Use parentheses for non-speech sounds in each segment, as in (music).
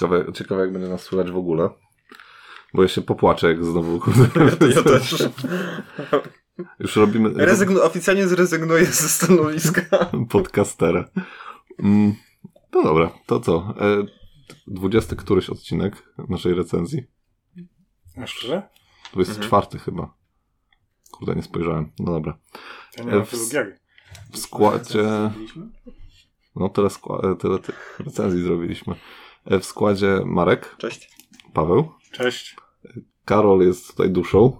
Ciekawe, ciekawe jak będzie nas słychać w ogóle. Bo ja się popłaczę, jak znowu... (laughs) Ja też. Już robimy Rezygnu- oficjalnie zrezygnuję ze stanowiska. (laughs) podcastera. Mm, no dobra, to co? E, 20 któryś odcinek naszej recenzji? A szczerze? 24 chyba. Kurde, nie spojrzałem. No dobra. Ja nie mam W-. W składzie... No tyle, skła- tyle tych recenzji zrobiliśmy. E, W składzie Marek, Cześć. Paweł, Cześć. Karol jest tutaj duszą.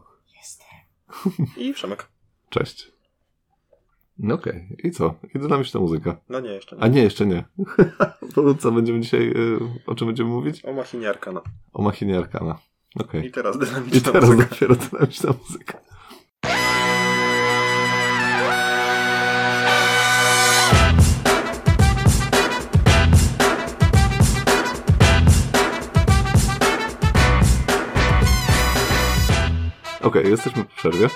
I Przemek. Cześć. No okej. I co? I dynamiczna muzyka. No nie, jeszcze A nie. nie, jeszcze nie. (laughs) to co będziemy dzisiaj, y, o czym będziemy mówić? O machinie Arkana. O machinie Arkana. Okej. I teraz I dynamiczna teraz muzyka. dopiero dynamiczna muzyka. Okej, jesteśmy po przerwie.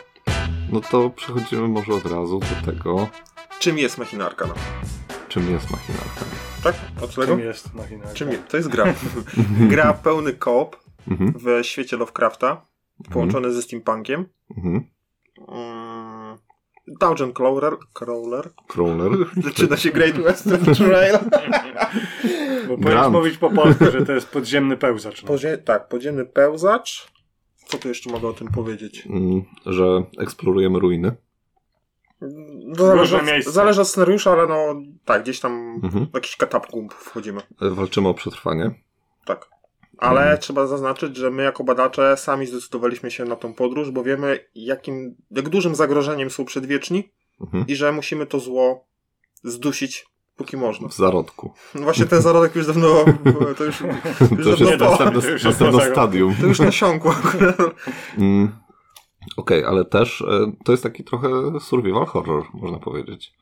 No to przechodzimy może od razu do tego, Czym jest machina Arkana? czym jest machina Arkana. Tak? Od tego? Czym jest machina? Czym jest? To jest gra. (laughs) gra pełny koop Mhm. w świecie Lovecrafta, połączony ze steampunkiem. Mhm. Mm, Dungeon Crawler. Crawler. Crawler. Zaczyna się Great Western Trail. Bo powinieneś mówić po polsku, że to jest podziemny pełzacz. No. Podzie- tak, podziemny pełzacz. Co tu jeszcze mogę o tym powiedzieć? Mm, że eksplorujemy ruiny. Zależy, od, miejsca. zależy od scenariusza, ale no tak, gdzieś tam Mhm. w jakiś katapkump wchodzimy. E, Walczymy o przetrwanie. Tak. Ale Mhm. trzeba zaznaczyć, że my jako badacze sami zdecydowaliśmy się na tą podróż, bo wiemy jakim, jak dużym zagrożeniem są przedwieczni Mhm. i że musimy to zło zdusić póki można. W zarodku. No właśnie ten zarodek już dawno, (laughs) to już, To już już dawno jest po, następne, (laughs) już stadium. to już nasiąkło. Mm. Okej, ale też e, to jest taki trochę survival horror, można powiedzieć.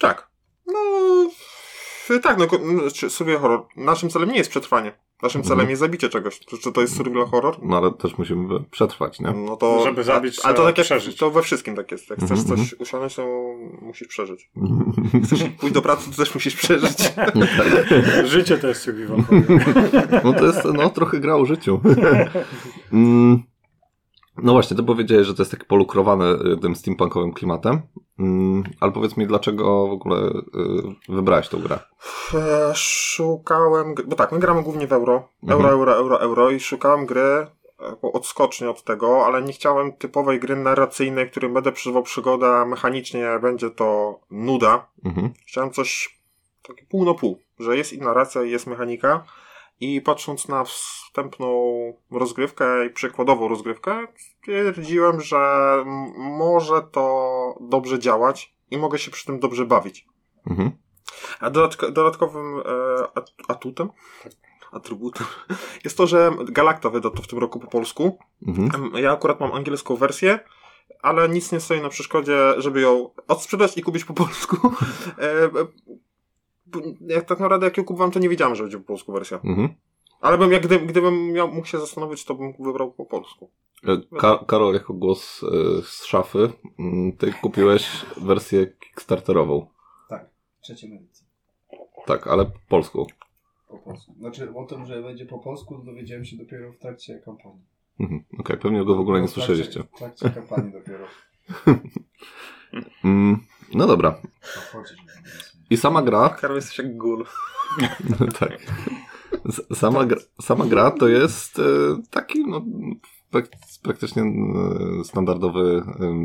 tak. No, tak, no, ko- no, czy survival horror. Naszym celem nie jest przetrwanie. Naszym Mhm. celem jest zabicie czegoś. Czy, czy to jest survival horror? No ale też musimy przetrwać, nie? No to. Żeby zabić, a, ale to trzeba tak jak przeżyć. to we wszystkim tak jest. Jak chcesz Mhm, coś usiąść, to musisz przeżyć. (laughs) Chcesz pójść do pracy, to też musisz przeżyć. (laughs) (laughs) Życie to jest survival. No to jest no, trochę gra o życiu. Mm. No właśnie, ty powiedziałeś, że to jest taki polukrowany y, tym steampunkowym klimatem. Mm, Ale powiedz mi, dlaczego w ogóle y, wybrałeś tą grę? Szukałem, bo tak, my gramy głównie w euro. Euro, Mhm. euro, euro, euro i szukałem gry e, odskocznie od tego, ale nie chciałem typowej gry narracyjnej, w którym będę przeżywał przygodę, a mechanicznie będzie to nuda. Mhm. Chciałem coś takie pół na pół, że jest i narracja, i jest mechanika. I patrząc na wstępną rozgrywkę i przykładową rozgrywkę, stwierdziłem, że może to dobrze działać i mogę się przy tym dobrze bawić. Mhm. A dodatko, dodatkowym e, at- atutem, atrybutem (laughs) jest to, że Galacta wyda to w tym roku po polsku. Mhm. Ja akurat mam angielską wersję, ale nic nie stoi na przeszkodzie, żeby ją odsprzedać i kupić po polsku. (laughs) Jak tak naprawdę jak ją kupowałem, to nie wiedziałem, że będzie po polsku wersja. Mhm. Ale bym, jak gdy, gdybym miał, mógł się zastanowić, to bym wybrał po polsku. E, Ka- Karol, jako głos e, z szafy, mm, ty kupiłeś wersję kickstarterową. Tak, trzecią edycję. Tak, ale polską. Po polsku. Znaczy o tym, że będzie po polsku dowiedziałem się dopiero w trakcie kampanii. Mhm. Okej, pewnie go w ogóle nie W trakcie- słyszeliście. W trakcie kampanii dopiero. (laughs) Mm, no dobra chodzi, że to jest- I sama gra, Karol jesteś jak gul. (laughs) tak. Sama, gra, sama gra to jest e, taki, no, prak praktycznie e, standardowy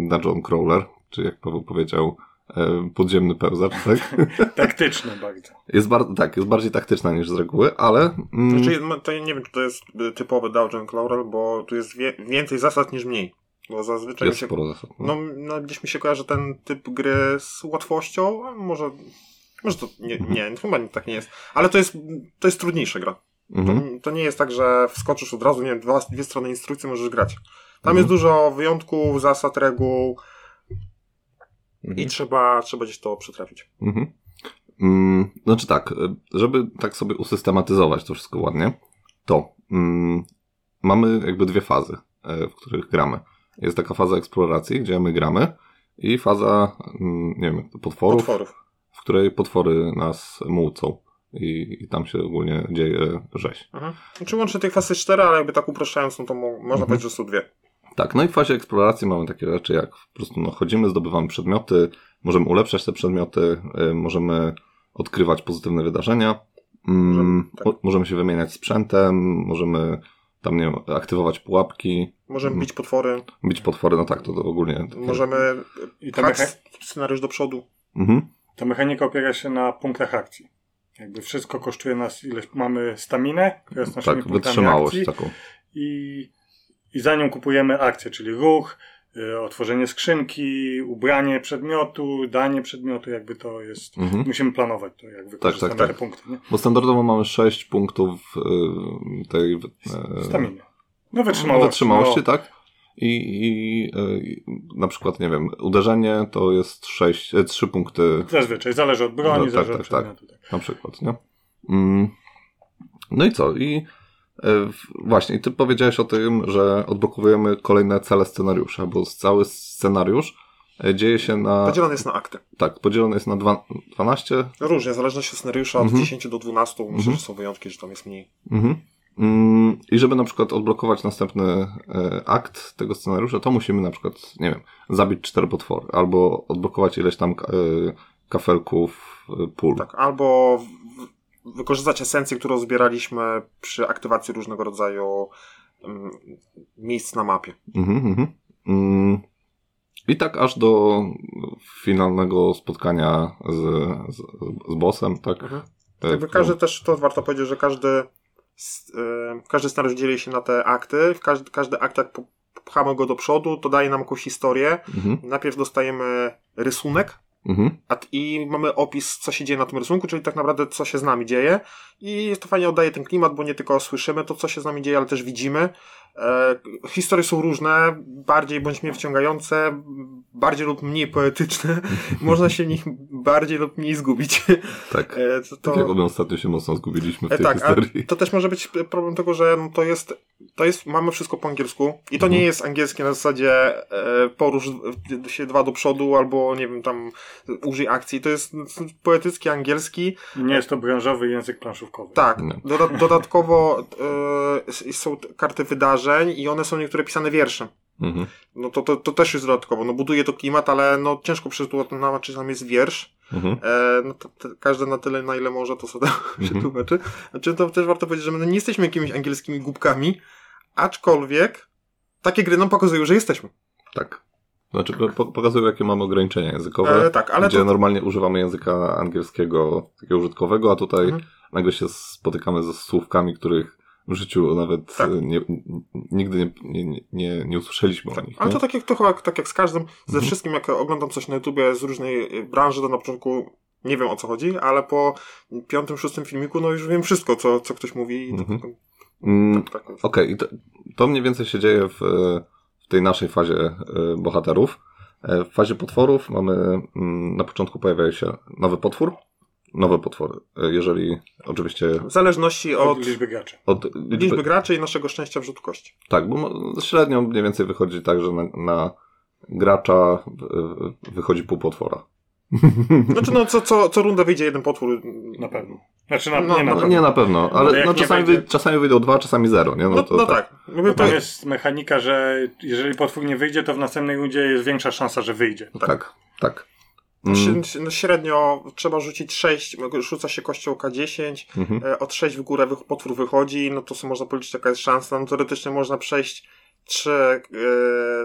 dungeon crawler, czy jak Paweł powiedział, e, podziemny pełzacz, tak? (laughs) Taktyczne bardzo. Jest bardzo, tak, jest bardziej taktyczna niż z reguły, ale mm, Znaczy, no, to nie wiem, czy to jest typowy Dungeon Crawler, bo tu jest wie, więcej zasad niż mniej. Bo zazwyczaj jest się, sporo zasad. No. no, no, gdzieś mi się kojarzy ten typ gry z łatwością, a może, może to nie, nie, chyba nie, tak nie jest. Ale to jest, to jest trudniejsza gra. Mhm. To, to nie jest tak, że wskoczysz od razu, nie wiem, dwa, dwie strony instrukcji możesz grać. Tam Mhm. jest dużo wyjątków, zasad, reguł i Mhm. trzeba, trzeba gdzieś to przytrafić. Mhm. Mm, znaczy tak, żeby tak sobie usystematyzować to wszystko ładnie, to mm, mamy jakby dwie fazy, y, w których gramy. Jest taka faza eksploracji, gdzie my gramy i faza, mm, nie wiem, potworów, Potworów. W której potwory nas mułcą. i, i tam się ogólnie dzieje rzeź. Mhm. Znaczy łącznie tych faz jest cztery, ale jakby tak upraszczając, no to mo- można Mhm. powiedzieć, że są dwie. Tak, no i w fazie eksploracji mamy takie rzeczy jak po prostu no, chodzimy, zdobywamy przedmioty, możemy ulepszać te przedmioty, y, możemy odkrywać pozytywne wydarzenia, mm, Możemy, tak. mo- możemy się wymieniać sprzętem, możemy tam, nie wiem, aktywować pułapki, Możemy Mhm. bić potwory, bić potwory, no tak, to, to ogólnie. możemy I pchać mecha- scenariusz do przodu. Mhm, ta mechanika opiera się na punktach akcji. Jakby wszystko kosztuje nas ileś. Mamy staminę, która jest naszymi tak, punktami wytrzymałość akcji taką. i, i za nią kupujemy akcję, czyli ruch, y, otworzenie skrzynki, ubranie przedmiotu, danie przedmiotu, jakby to jest. Mhm. Musimy planować to, jak wykorzystamy tak. te punkty. Nie? Bo standardowo mamy 6 punktów y, tej y, Staminy. No wytrzymałości. wytrzymałości, no, tak? I, i y, na przykład, nie wiem, uderzenie to jest 6, 3 punkty Zazwyczaj, zależy od broni, No, tak, zależy tak, od tak. przedmiotu. Tak. na przykład, nie? Mm. No i co? I e, właśnie, i ty powiedziałeś o tym, że odblokowujemy kolejne cele scenariusza, bo cały scenariusz e, dzieje się na... Podzielony jest na akty. Tak, podzielony jest na dwa, 12. Różnie, w zależności od scenariusza, od Mhm. 10 do 12. Myślę, Mhm. że są wyjątki, że tam jest mniej. Mhm. Mm, I żeby na przykład odblokować następny e, akt tego scenariusza, to musimy na przykład, nie wiem, zabić cztery potwory, albo odblokować ileś tam e, kafelków e, pól. Tak, albo wykorzystać esencję, którą zbieraliśmy przy aktywacji różnego rodzaju mm, miejsc na mapie. Mhm, mhm. Mm. I tak aż do finalnego spotkania z, z, z bossem, tak? Mhm. Którą- każdy też, to warto powiedzieć, że każdy, każdy scenariusz dzieli się na te akty. Każdy, każdy akt, jak pchamy go do przodu, to daje nam jakąś historię. Mhm, Najpierw dostajemy rysunek, mhm, a i mamy opis, co się dzieje na tym rysunku, czyli tak naprawdę, co się z nami dzieje. I to fajnie oddaje ten klimat, bo nie tylko słyszymy to, co się z nami dzieje, ale też widzimy. E, historie są różne, bardziej bądź mniej wciągające, bardziej lub mniej poetyczne. (laughs) Można się w nich bardziej lub mniej zgubić. tak. E, to, Tak jak my ostatnio się mocno zgubiliśmy w E, tej tak, a historii. to też może być problem tego, że no to jest, to jest, mamy wszystko po angielsku i to Mhm. nie jest angielskie na zasadzie e, porusz się dwa do przodu albo nie wiem, tam użyj akcji. To jest poetycki angielski. Nie jest to branżowy język planszówkowy. Tak, No. doda dodatkowo e, są karty wydarzeń i one są niektóre pisane wierszem. Mhm, No to, to, to też jest dodatkowo. No buduje to klimat, ale no ciężko przetłumaczyć, czy tam jest wiersz. mhm, E, no to, to każdy na tyle, na ile może, to sobie (laughs) przetłumaczy. Znaczy, to też warto powiedzieć, że my nie jesteśmy jakimiś angielskimi głupkami, aczkolwiek takie gry nam pokazują, że jesteśmy. tak. Znaczy po, pokazują, jakie mamy ograniczenia językowe, E, tak, ale gdzie to, normalnie używamy języka angielskiego, takiego użytkowego, a tutaj Mhm. nagle się spotykamy ze słówkami, których życiu nawet Tak. nie, nigdy nie, nie, nie, nie usłyszeliśmy o nich. ale to tak jak, to chyba tak jak z każdym, ze Mhm. wszystkim, jak oglądam coś na YouTubie z różnej branży, to na początku nie wiem o co chodzi, ale po piątym, szóstym filmiku, no już wiem wszystko, co, co ktoś mówi Mhm. tak, Mm, tak, tak. Okej, i to, to mniej więcej się dzieje w, w tej naszej fazie e, bohaterów. E, W fazie potworów mamy, mm, na początku pojawia się nowy potwór, nowe potwory. E, Jeżeli oczywiście W zależności Od od liczby graczy. od liczby, liczby graczy i naszego szczęścia w rzut kości. tak, bo średnio mniej więcej wychodzi tak, że na, na gracza wychodzi pół potwora. (laughs) Znaczy, no, co, co, co runda wyjdzie jeden potwór. Na pewno. Znaczy, na, No, nie na no, pewno. Nie na pewno, Ale ale no, nie czasami, będzie- wy, czasami wyjdą dwa, czasami zero, nie? No, to, no tak. Mówię, Bo to, tam jest mechanika, że jeżeli potwór nie wyjdzie, to w następnej rundzie jest większa szansa, że wyjdzie. Tak, tak. no, średnio- no, średnio trzeba rzucić 6, rzuca się kością K10, mhm. e, od 6 w górę potwór wychodzi, no to sobie można policzyć jaka jest szansa. No teoretycznie można przejść trzy, e,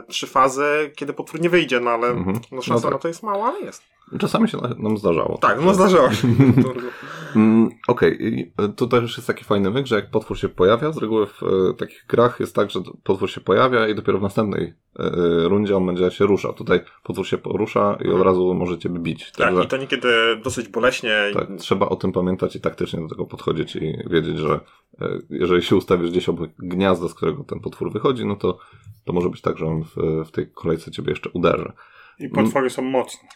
trzy fazy, kiedy potwór nie wyjdzie, no ale Mhm. no, szansa No tak. na to jest mała, ale jest. Czasami się na- nam zdarzało. Tak, no zdarzyło się. (laughs) Mm, Okej, i to też jest taki fajny myk, że jak potwór się pojawia, z reguły w e, takich grach jest tak, że potwór się pojawia i dopiero w następnej e, e, rundzie on będzie się ruszał. Tutaj potwór się porusza i od Mhm. razu może ciebie bić. tak, Także i to niekiedy dosyć boleśnie. tak, trzeba o tym pamiętać i taktycznie do tego podchodzić i wiedzieć, że e, jeżeli się ustawisz gdzieś obok gniazda, z którego ten potwór wychodzi, no to, to może być tak, że on w, w tej kolejce ciebie jeszcze uderzy. I potwory są mocne,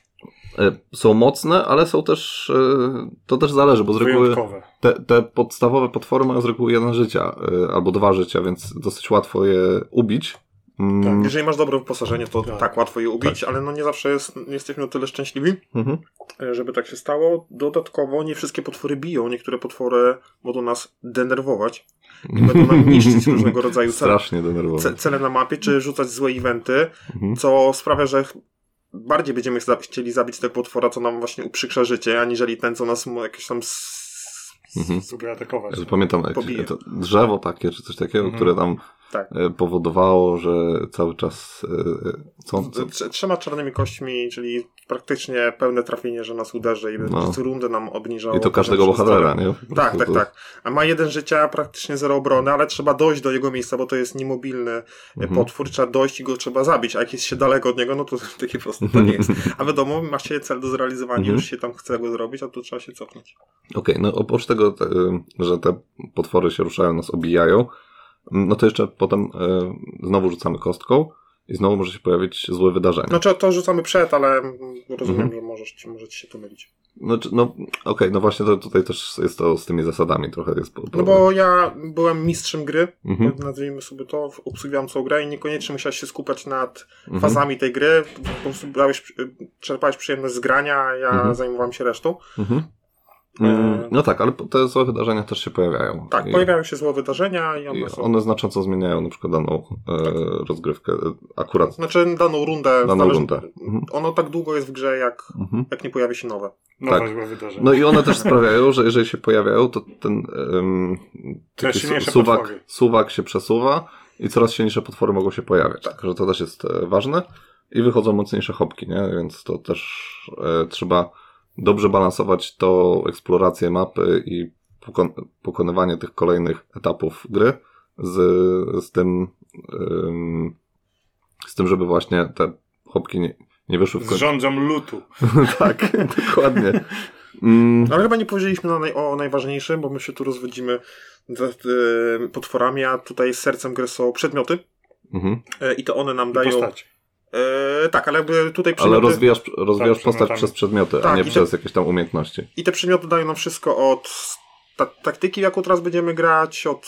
E, Są mocne, ale są też, e, to też zależy, bo z reguły te, te podstawowe potwory mają z reguły jeden życia, y, albo dwa życia, więc dosyć łatwo je ubić. Mm, Tak. Jeżeli masz dobre wyposażenie, to Tak. tak, łatwo je ubić, ale no nie zawsze jest, nie jesteśmy na tyle szczęśliwi, mhm. e, żeby tak się stało. Dodatkowo nie wszystkie potwory biją, niektóre potwory będą nas denerwować i będą nam (laughs) niszczyć różnego rodzaju cele, Strasznie denerwować. ce- cele na mapie, czy rzucać złe eventy, Mhm. co sprawia, że bardziej będziemy chcieli zabić tego potwora, co nam właśnie uprzykrza życie, aniżeli ten, co nas jakieś tam s- Mhm. Sobie atakować. Ja Pamiętam Pobije. to drzewo takie, czy coś takiego, Mhm. które tam Tak. e, powodowało, że cały czas e, e, co, co, Trz- Trzema czarnymi kośćmi, czyli praktycznie pełne trafienie, że nas uderzy i No. co rundę nam obniżało. i to każdego bohatera, nie? Tak, tak, to- tak. A ma jeden życia, praktycznie zero obrony, ale trzeba dojść do jego miejsca, bo to jest niemobilny e, Mhm. potwór, trzeba dojść i go trzeba zabić, a jak jest się daleko od niego, no to (laughs) takie proste to nie jest. A wiadomo, ma się cel do zrealizowania, Mhm. już się tam chce go zrobić, a tu trzeba się cofnąć. Okej, no oprócz tego, te, że te potwory się ruszają, nas obijają, no to jeszcze potem y, znowu rzucamy kostką i znowu może się pojawić złe wydarzenie. Znaczy to rzucamy przed, ale rozumiem, Mhm. że możesz, możecie się tu mylić. Znaczy, no okej, no właśnie to tutaj też jest to z tymi zasadami trochę jest. Po, No bo ja byłem mistrzem gry, Mhm. nazwijmy sobie to, obsługiwałem całą grę i niekoniecznie musiałeś się skupiać nad Mhm. fazami tej gry, po prostu brałeś, czerpałeś przyjemność z grania, a ja Mhm. zajmowałem się resztą. Mhm. Mm, No tak, ale te złe wydarzenia też się pojawiają. Tak, I, pojawiają się złe wydarzenia i i one są... one znacząco zmieniają na przykład daną e, rozgrywkę. e, Akurat Znaczy daną rundę. daną zależy- rundę. Mhm. Ono tak długo jest w grze, jak, Mhm. jak nie pojawi się nowe. Nowe tak. złe wydarzenie. No i one też sprawiają, że jeżeli się pojawiają, to ten um, taki suwak, potwory. suwak się przesuwa i coraz silniejsze potwory mogą się pojawiać. Tak. Także to też jest e, ważne. I wychodzą mocniejsze hopki, nie? Więc to też e, trzeba dobrze balansować to eksplorację mapy i pokon- pokonywanie tych kolejnych etapów gry z, z tym ym, z tym, żeby właśnie te hopki nie, nie wyszły w końcu. rządzą lutu. (laughs) tak, (laughs) dokładnie. Mm, Ale chyba nie powiedzieliśmy na naj, o najważniejszym, bo my się tu rozwodzimy nad e, potworami, a tutaj sercem gry są przedmioty mhm. e, i to one nam I dają... postaci. E, tak, ale jakby tutaj Ale przedmioty... rozwijasz, rozwijasz Tak, postać przez przedmioty, a Tak, nie i te- przez jakieś tam umiejętności. I te przedmioty dają nam wszystko od ta, taktyki, jaką teraz będziemy grać, od,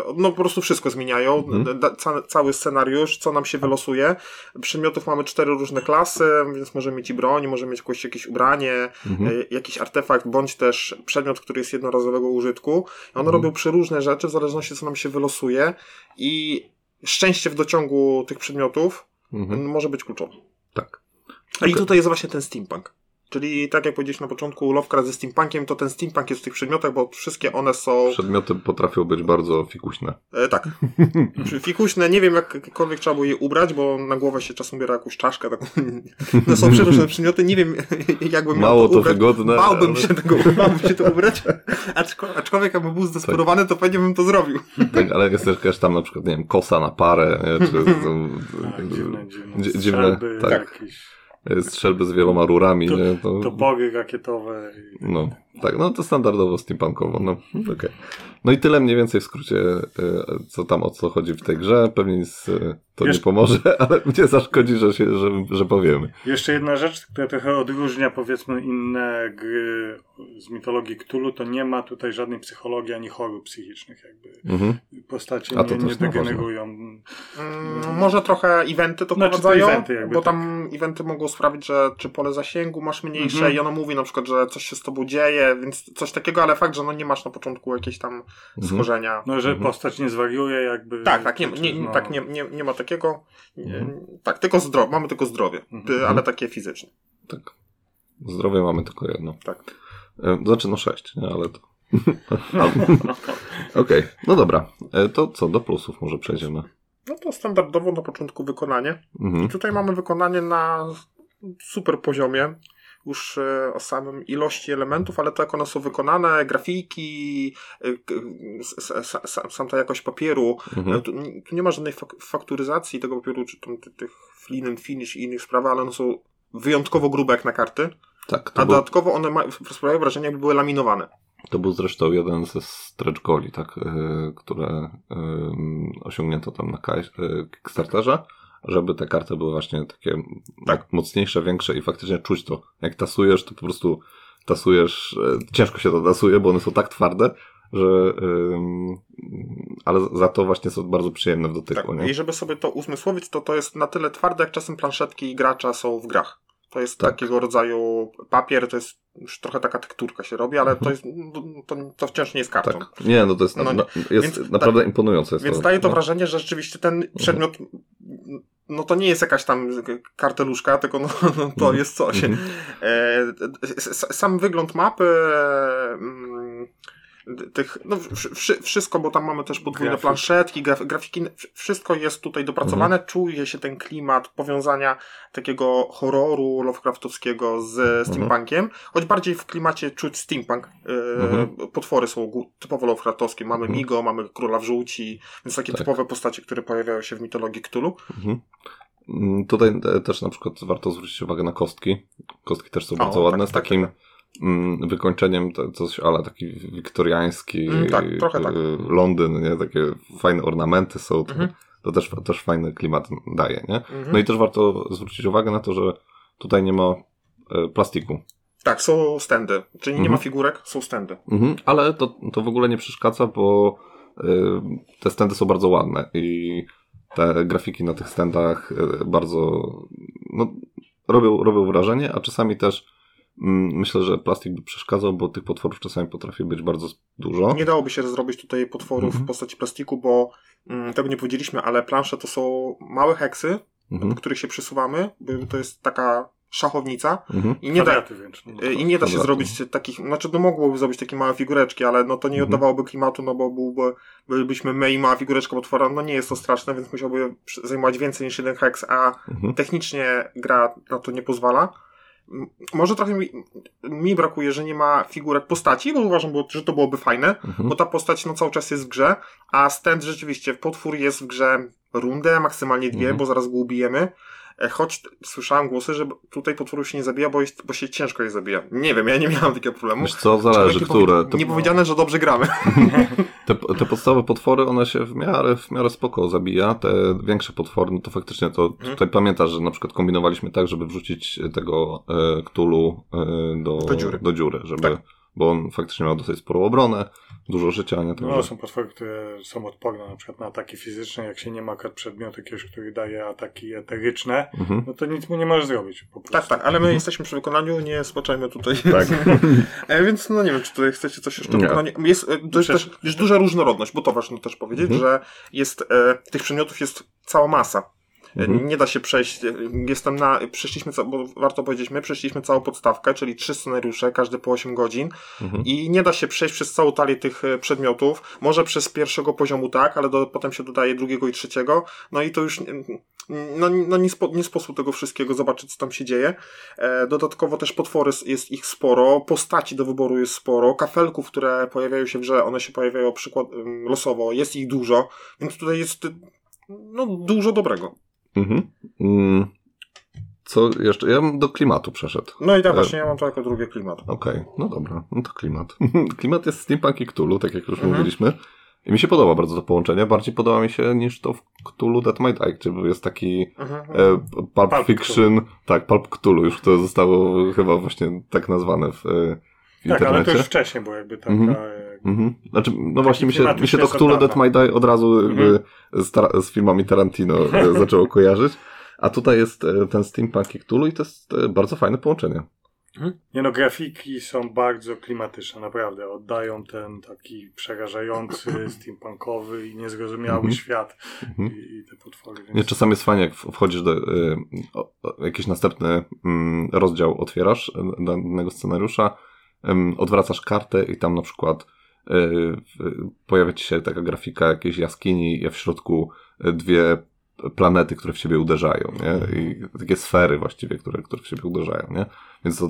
e, od no po prostu wszystko zmieniają, Mhm. da, ca, cały scenariusz, co nam się wylosuje. Przedmiotów mamy cztery różne klasy, więc możemy mieć i broń, możemy mieć jakoś, jakieś ubranie, Mhm. e, jakiś artefakt, bądź też przedmiot, który jest jednorazowego użytku. I one Mhm. robią przeróżne rzeczy w zależności co nam się wylosuje i szczęście w dociągu tych przedmiotów Mhm. może być kluczowe. Tak. I tutaj jest właśnie ten steampunk. Czyli tak jak powiedzieliśmy na początku, Lovecraft ze steampunkiem, to ten steampunk jest w tych przedmiotach, bo wszystkie one są Przedmioty potrafią być bardzo fikuśne. e, tak. (laughs) Fikuśne, nie wiem jakkolwiek trzeba było je ubrać, bo na głowę się czasem biera jakąś czaszkę. Taką. (laughs) No są (laughs) przeróżne przedmioty, nie wiem jakbym miał Mało to to ubrać. wygodne, Bałbym ale- się tego, bałbym się to ubrać. Aczko, aczkolwiek jakbym był zdesperowany, to pewnie bym to zrobił. Tak, ale jest też tam na przykład, nie wiem, kosa na parę, nie? czy Tak, dziwne, dziwne. dzi- dziwne, tak. jakieś strzelby z wieloma rurami, To- nie? To, topory rakietowe. i- no, tak, no to standardowo steampunkowo, no, okej. No i tyle mniej więcej w skrócie, e, co tam, o co chodzi w tej grze. Pewnie nic e, to nie pomoże, (laughs) ale nie zaszkodzi, że, się, że, że powiemy. Jeszcze jedna rzecz, która trochę odróżnia powiedzmy inne gry z mitologii Cthulhu, to nie ma tutaj żadnej psychologii ani chorób psychicznych jakby. Mhm. Postacie A to nie, nie degenerują. Mm, może trochę eventy to Znaczy, to wprowadzają, eventy jakby bo tak. tam eventy mogą sprawić, że czy pole zasięgu masz mniejsze Mhm. i ono mówi na przykład, że coś się z tobą dzieje, więc coś takiego, ale fakt, że no nie masz na początku jakieś tam Mhm. schorzenia. No, że Mhm. postać nie zwariuje jakby. Tak, tak, nie, nie, no, tak nie, nie, nie ma takiego. Mhm. Tak, tylko zdrowie, mamy tylko zdrowie, Mhm. ty, ale takie fizyczne. Tak. Zdrowie mamy tylko jedno. Tak. E, Znaczy, no sześć, nie? Ale to... (laughs) Okej, no dobra. E, To co, do plusów może przejdziemy. No to standardowo na początku wykonanie. Mhm. I tutaj mamy wykonanie na super poziomie. Już e, o samym ilości elementów, ale to jak one są wykonane, grafiki, e, sam ta jakość papieru. Mhm. E, Tu, tu nie ma żadnej fak- fakturyzacji tego papieru, czy tam ty- tych linen finish i innych spraw, ale one są wyjątkowo grube jak na karty. Tak, A był, dodatkowo one ma, sprawiają wrażenie, jakby były laminowane. to był zresztą jeden ze stretch goli, tak, e, które em, osiągnięto tam na Kickstarterze, żeby te karty były właśnie takie tak. mocniejsze, większe i faktycznie czuć to. Jak tasujesz, to po prostu tasujesz, e, ciężko się to tasuje, bo one są tak twarde, że ym, ale za to właśnie są bardzo przyjemne w dotyku, Tak, nie? I żeby sobie to uzmysłowić, to to jest na tyle twarde, jak czasem planszetki i gracza są w grach. To jest Tak. takiego rodzaju papier, to jest już trochę taka tekturka się robi, ale to jest, to, to wciąż nie jest karton. Mhm. Tak. Nie, no to jest, No na, jest Więc naprawdę imponujące. Jest Więc to, daje to nie? wrażenie, że rzeczywiście ten przedmiot, no to nie jest jakaś tam karteluszka, tylko no, (laughs) no to Mhm. jest coś. Mhm. E, s- sam wygląd mapy, mm, tych, no wsz- wszy- wszystko, bo tam mamy też podwójne Grafik. planszetki, graf, grafiki, wsz- wszystko jest tutaj dopracowane, Mhm. czuje się ten klimat powiązania takiego horroru Lovecraftowskiego z Mhm. steampunkiem, choć bardziej w klimacie czuć steampunk. E, Mhm. Potwory są typowo Lovecraftowskie, mamy Mhm. Migo, mamy Króla w Żółci, więc takie Tak. typowe postacie, które pojawiają się w mitologii Cthulhu. Mhm. Mm, Tutaj e, też na przykład warto zwrócić uwagę na kostki. Kostki też są O, bardzo tak, ładne, z tak, takim tak. Mm, wykończeniem, to, coś ale taki wiktoriański Mm, tak, trochę tak. e, Londyn, nie? Takie fajne ornamenty są, to, Mhm. to też, też fajny klimat daje, nie? Mhm. No i też warto zwrócić uwagę na to, że tutaj nie ma e, plastiku. Tak, są stędy, czyli nie Mhm. ma figurek, są stędy. Mhm, ale to, to w ogóle nie przeszkadza, bo y, te stędy są bardzo ładne i te grafiki na tych stędach y, bardzo no, robią, robią wrażenie, a czasami też mm, myślę, że plastik by przeszkadzał, bo tych potworów czasami potrafi być bardzo dużo. Nie dałoby się zrobić tutaj potworów Mhm. w postaci plastiku, bo mm, tego nie powiedzieliśmy, ale plansze to są małe heksy, Mhm, do których się przesuwamy, bo to jest taka szachownica mhm, i nie da. No. i nie da się zrobić takich, znaczy no mogłoby zrobić takie małe figureczki, ale no to nie Mhm. oddawałoby klimatu, no bo byłby, bylibyśmy my i mała figureczka potwora, no nie jest to straszne, więc musiałby zajmować więcej niż jeden heks, a mhm. technicznie gra na to nie pozwala. Może trochę mi, mi brakuje, że nie ma figurek postaci, bo uważam, że to byłoby fajne, Mhm. bo ta postać no, cały czas jest w grze, a stand rzeczywiście, potwór jest w grze rundę, maksymalnie dwie, Mhm. bo zaraz go ubijemy. E, Choć słyszałem głosy, że tutaj potworów się nie zabija, bo, jest, bo się ciężko je zabija. Nie wiem, ja nie miałem takiego problemu. Wiesz co, zależy, nie które. Te, Nie powiedziane, że dobrze gramy. (laughs) (laughs) te, te podstawowe potwory, one się w miarę, w miarę spoko zabija. Te większe potwory, no to faktycznie to Mhm. tutaj pamiętasz, że na przykład kombinowaliśmy tak, żeby wrzucić tego e, Cthulhu e, do, Do dziury. do dziury żeby, Tak. Bo on faktycznie miał dosyć sporą obronę, dużo życia, nie? No, Także, są potwory, które są odporne na przykład na ataki fizyczne. Jak się nie ma przedmiotu jakiegoś, który daje ataki eteryczne, mhm. no to nic mu nie możesz zrobić. Tak, tak, ale my jesteśmy przy wykonaniu, nie spoczajmy tutaj. Tak. (laughs) e, więc no nie wiem, czy tutaj chcecie coś jeszcze wykonać. Jest, e, jest Przecież- też jest duża różnorodność, bo to ważne też powiedzieć, Mhm. że jest, e, tych przedmiotów jest cała masa. Mhm. Nie da się przejść. Jestem na. Przeszliśmy, bo warto powiedzieć, my przeszliśmy całą podstawkę, czyli trzy scenariusze, każdy po 8 godzin. Mhm. I nie da się przejść przez całą talię tych e, przedmiotów. Może przez pierwszego poziomu tak, ale do, potem się dodaje drugiego i trzeciego. No i to już. No, no nie, spo, nie sposób tego wszystkiego zobaczyć, co tam się dzieje. E, dodatkowo też potwory jest ich sporo, postaci do wyboru jest sporo, kafelków, które pojawiają się w grze, one się pojawiają przykład, losowo, jest ich dużo, więc tutaj jest no, dużo dobrego. Mhm. Mm. Co jeszcze? Ja bym do klimatu przeszedł. No i tak właśnie ja mam to jako drugie klimat. Okej, no dobra, no to klimat. (laughs) klimat jest steampunk i Cthulhu, tak jak już Mhm. mówiliśmy. I mi się podoba bardzo to połączenie. Bardziej podoba mi się niż to w Cthulhu That Might Die, gdzie jest taki Mhm. e, Pulp, Pulp Fiction. Tak, Pulp Cthulhu. Już to zostało chyba właśnie tak nazwane w, e, w Tak, ale to już wcześniej, bo jakby taka... Mhm. e, Mhm. Znaczy, no właśnie mi się, mi się to Cthulhu dawna. Might Die od razu jakby z, tra- z filmami Tarantino e, (laughs) zaczęło kojarzyć. A tutaj jest e, ten steampunk i Cthulhu i to jest e, bardzo fajne połączenie. Nie no, grafiki są bardzo klimatyczne, naprawdę. Oddają ten taki przerażający, (laughs) steampunkowy i niezrozumiały Mhm. świat Mhm. i, i te potwory. Więc... Nie, czasami jest fajnie, jak wchodzisz do y, o, o, jakiś następny mm, rozdział, otwierasz danego scenariusza, odwracasz kartę i tam na przykład w- pojawia ci się taka grafika jakiejś jaskini, a w środku y, dwie planety, które w siebie uderzają, nie? I takie sfery właściwie, które, które w siebie uderzają, nie? Więc y,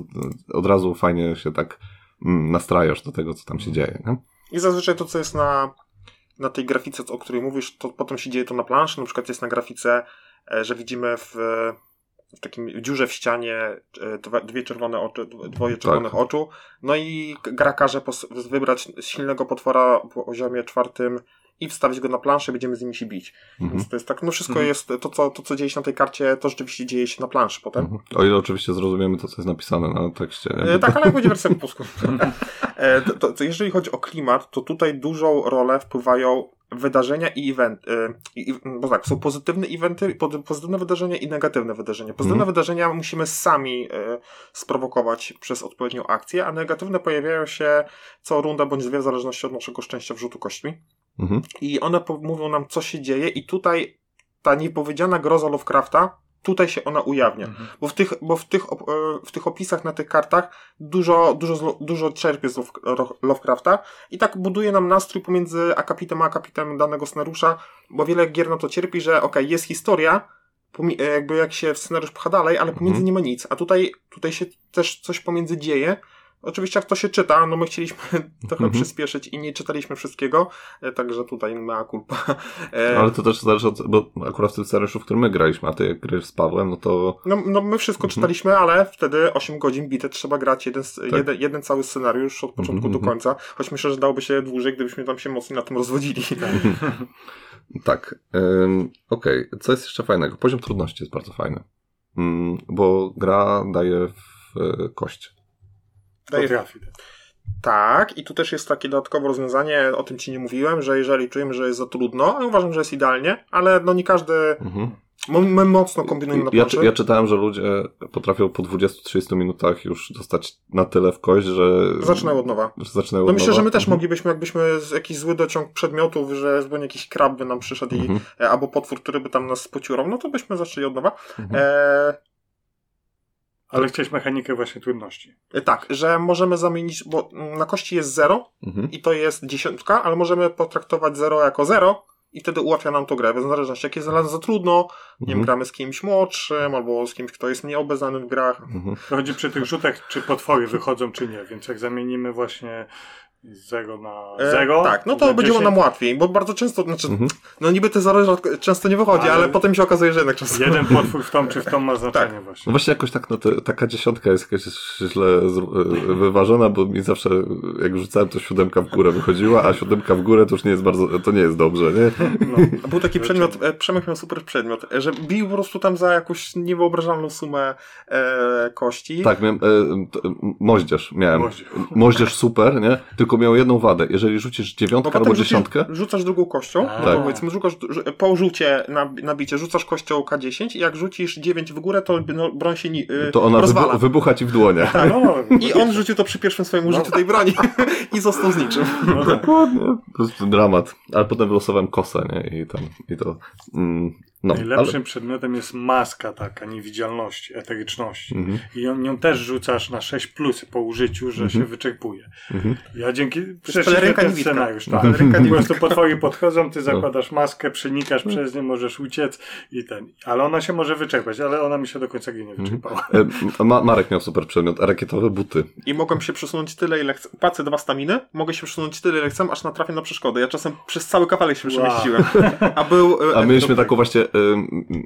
od razu fajnie się tak mm, nastrajasz do tego, co tam się dzieje, nie? I zazwyczaj to, co jest na, na tej grafice, o której mówisz, to potem się dzieje to na planszy. Na przykład jest na grafice, e, że widzimy w, w takim dziurze w ścianie e, dwie czerwone oczy, dw- dwoje czerwonych oczu. No i gra każe wybrać silnego potwora po poziomie czwartym i wstawić go na planszę, będziemy z nimi się bić. Mhm. Więc to jest tak, no wszystko Mhm. jest, to co, to co dzieje się na tej karcie, to rzeczywiście dzieje się na planszy potem. Mhm. O ile oczywiście zrozumiemy to, co jest napisane na tekście. E, tak, ale jak będzie wersja po polsku. (laughs) E, to, to, to jeżeli chodzi o klimat, to tutaj dużą rolę wpływają wydarzenia i eventy. E, i, i- bo tak, są pozytywne eventy, po- pozytywne wydarzenia i negatywne wydarzenia. Pozytywne Mhm. wydarzenia musimy sami e, sprowokować przez odpowiednią akcję, a negatywne pojawiają się co runda bądź dwie w zależności od naszego szczęścia w rzutu kośćmi. Mhm. I one mówią nam, co się dzieje, i tutaj ta niepowiedziana groza Lovecrafta, tutaj się ona ujawnia. Mhm. Bo w tych, bo w tych, e, w tych opisach na tych kartach dużo, dużo, dużo czerpie z Lovecrafta i tak buduje nam nastrój pomiędzy akapitem a akapitem danego scenariusza, bo wiele gier na to cierpi, że okej, jest historia, e, jakby jak się scenariusz pcha dalej, ale pomiędzy Mhm. nie ma nic. A tutaj, tutaj się też coś pomiędzy dzieje. Oczywiście jak to się czyta, no my chcieliśmy (laughs) trochę Mhm. przyspieszyć i nie czytaliśmy wszystkiego, e, także tutaj ma kulpa. (laughs) E, Ale to też zależy od, bo akurat w tym scenariuszu, w którym my graliśmy, a ty jak grałeś z Pawłem, no to No, no my wszystko Mhm. czytaliśmy, ale wtedy 8 godzin bite trzeba grać jeden, Tak. jeden, jeden cały scenariusz od początku Mhm, do końca. Choć myślę, że dałoby się dłużej, gdybyśmy tam się mocniej na tym rozwodzili. (laughs) tak. Ym, Okej, co jest jeszcze fajnego? Poziom trudności jest bardzo fajny, Ym, bo gra daje w e, kość. Potrafi. Tak, i tu też jest takie dodatkowe rozwiązanie, o tym ci nie mówiłem, że jeżeli czujemy, że jest za trudno, uważam, że jest idealnie, ale no nie każdy, Mhm. my, my mocno kombinujemy na Ja, czy- ja czytałem, że ludzie potrafią po 20-30 minutach już dostać na tyle w kość, że Zaczynają od nowa. że zaczynają No od myślę, nowa. że my też Mhm. moglibyśmy, jakbyśmy jakiś zły dociąg przedmiotów, że zbędnie jakiś krab by nam przyszedł i, Mhm. e, albo potwór, który by tam nas pociurał, no to byśmy zaczęli od nowa. Mhm. E, Ale chciałeś mechanikę właśnie trudności. E, Tak, że możemy zamienić, bo mm, na kości jest 0 Mhm. i to jest dziesiątka, ale możemy potraktować 0 jako 0 i wtedy ułatwia nam to grę, w zależności jak jest za, za trudno, nie wiem, Mhm. gramy z kimś młodszym albo z kimś, kto jest mniej obeznany w grach. Mhm. To chodzi przy tych rzutach, czy potwory wychodzą, czy nie. Więc jak zamienimy właśnie 0 na E, 0. tak, no to będzie nam łatwiej, bo bardzo często, znaczy, Mhm. no niby te 0 rzadko- często nie wychodzi, ale, Ale- potem się okazuje, że jednak często. Jeden potwór w tą czy w tą ma znaczenie Tak. właśnie. No właśnie jakoś tak, no to, taka dziesiątka jest jakoś źle e, wyważona, bo mi zawsze, jak rzucałem, to siódemka w górę wychodziła, a siódemka w górę to już nie jest bardzo, to nie jest dobrze, nie? No. Był taki przedmiot, e, Przemek miał super przedmiot, e, że bił po prostu tam za jakąś niewyobrażalną sumę e, kości. Tak, miałem, e, to, e, moździerz miałem. Moździerz. Moździerz super, nie? Tylko miał jedną wadę. Jeżeli rzucisz dziewiątkę albo rzucisz, dziesiątkę, rzucasz drugą kością, A. no Tak. powiedzmy, rzucasz, rzu- po rzucie na, na bicie rzucasz kością K10 i jak rzucisz 9 w górę, to no, broń się ni- y, to ona rozwala. wybu- wybucha ci w dłonie. No, (laughs) I on rzucił to przy pierwszym swoim użyciu tej broni (laughs) i został z niczym. no tak. Dokładnie. Po prostu dramat. Ale potem wylosowałem kosę, nie? I tam, i to... Mm, no, Najlepszym przedmiotem jest maska taka niewidzialności, eteryczności. Ale, mhm, I on, nią też rzucasz na 6 plus po użyciu, że się wyczerpuje. mhm. Ja dzięki przeszliśmy ten scenariusz. Tak. Pelerynka Po niewidka. prostu potwory podchodzą, ty zakładasz maskę, przenikasz przez nie, możesz uciec i ten. Ale ona się może wyczerpać, ale ona mi się do końca gry nie wyczerpała. E, Ma Marek miał super przedmiot, rakietowe buty. I mogłem się przesunąć tyle, ile chcę. Płacę dwa staminy, mogę się przesunąć tyle, ile chcę, aż natrafię na przeszkody. Ja czasem przez cały kawałek się Wow. przemieściłem. A był... e, A mieliśmy to- taką właśnie e,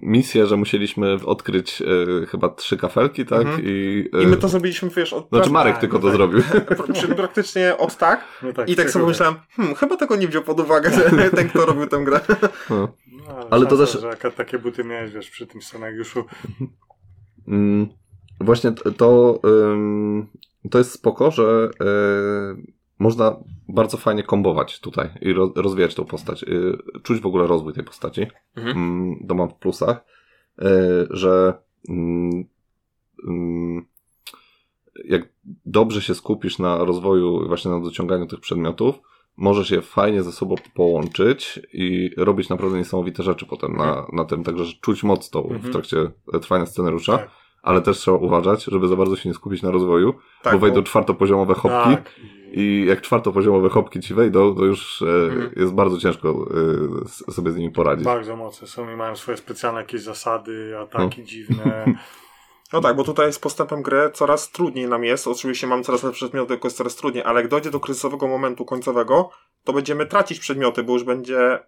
misję, że musieliśmy odkryć e, chyba trzy kafelki, tak? Mhm. I, e, I my to zrobiliśmy, wiesz, od, Znaczy Marek Tak, tylko no to tak. zrobił. (laughs) pra- praktycznie od tak. No tak, I tak sobie tylko- myślałem, hmm, chyba tego nie wziął pod uwagę (laughs) ten, kto robił tę grę. No. No, Ale to szansa, też- Że jak takie buty miałeś, wiesz, przy tym scenariuszu. Mm, Właśnie t- to, ym, to jest spoko, że y, można bardzo fajnie kombować tutaj i ro, rozwijać tą postać. Y, czuć w ogóle rozwój tej postaci. Mhm. Mm, to mam w plusach, y, że mm, mm, jak dobrze się skupisz na rozwoju, właśnie na dociąganiu tych przedmiotów, możesz je fajnie ze sobą połączyć i robić naprawdę niesamowite rzeczy potem na, na tym, także że czuć moc tą w Mhm. trakcie trwania scenariusza, Tak. ale też trzeba uważać, żeby za bardzo się nie skupić na rozwoju, Tak, bo wejdą bo- czwartopoziomowe hopki Tak. I jak czwartopoziomowe hopki ci wejdą, to już e, Mhm. jest bardzo ciężko e, sobie z nimi poradzić. Bardzo mocne są i mają swoje specjalne jakieś zasady, ataki No. dziwne. (laughs) No tak, bo tutaj z postępem gry coraz trudniej nam jest. Oczywiście mamy coraz lepsze przedmioty, tylko jest coraz trudniej, ale jak dojdzie do kryzysowego momentu końcowego, to będziemy tracić przedmioty, bo już będzie.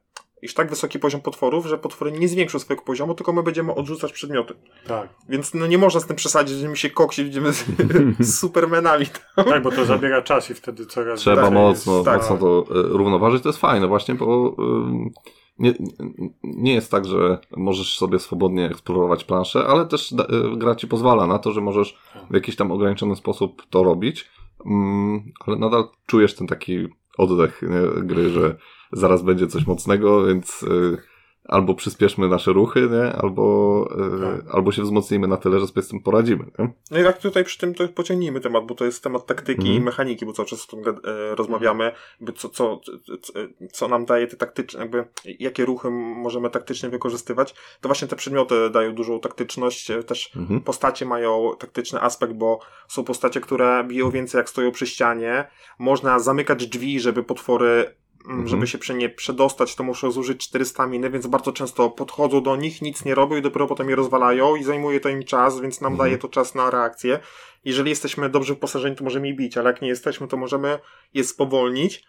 Iż tak wysoki poziom potworów, że potwory nie zwiększą swojego poziomu, tylko my będziemy odrzucać przedmioty. Tak. Więc no nie można z tym przesadzić, że mi się koksi, będziemy z, z (laughs) supermenami. tak, bo to zabiera czas i wtedy coraz Trzeba dalej mocno, jest- tak. mocno to y, równoważyć. To jest fajne właśnie, bo ym, nie, nie jest tak, że możesz sobie swobodnie eksplorować planszę, ale też da, y, gra ci pozwala na to, że możesz w jakiś tam ograniczony sposób to robić, mm, ale nadal czujesz ten taki oddech nie, gry, że zaraz będzie coś mocnego, więc y, albo przyspieszmy nasze ruchy, nie? Albo, y, Tak. albo się wzmocnimy na tyle, że sobie z tym poradzimy. Nie? No i tak tutaj przy tym to pociągnijmy temat, bo to jest temat taktyki Mhm. i mechaniki, bo cały czas o tym e, rozmawiamy, jakby co, co, co, nam daje te taktyczne, jakby jakie ruchy możemy taktycznie wykorzystywać. To właśnie te przedmioty dają dużą taktyczność, e, też Mhm. postacie mają taktyczny aspekt, bo są postacie, które biją więcej jak stoją przy ścianie. Można zamykać drzwi, żeby potwory, Mhm. żeby się przy nie przedostać, to muszą zużyć 400 miny, więc bardzo często podchodzą do nich, nic nie robią i dopiero potem je rozwalają i zajmuje to im czas, więc nam Mhm. daje to czas na reakcję. Jeżeli jesteśmy dobrze wyposażeni, to możemy je bić, ale jak nie jesteśmy, to możemy je spowolnić.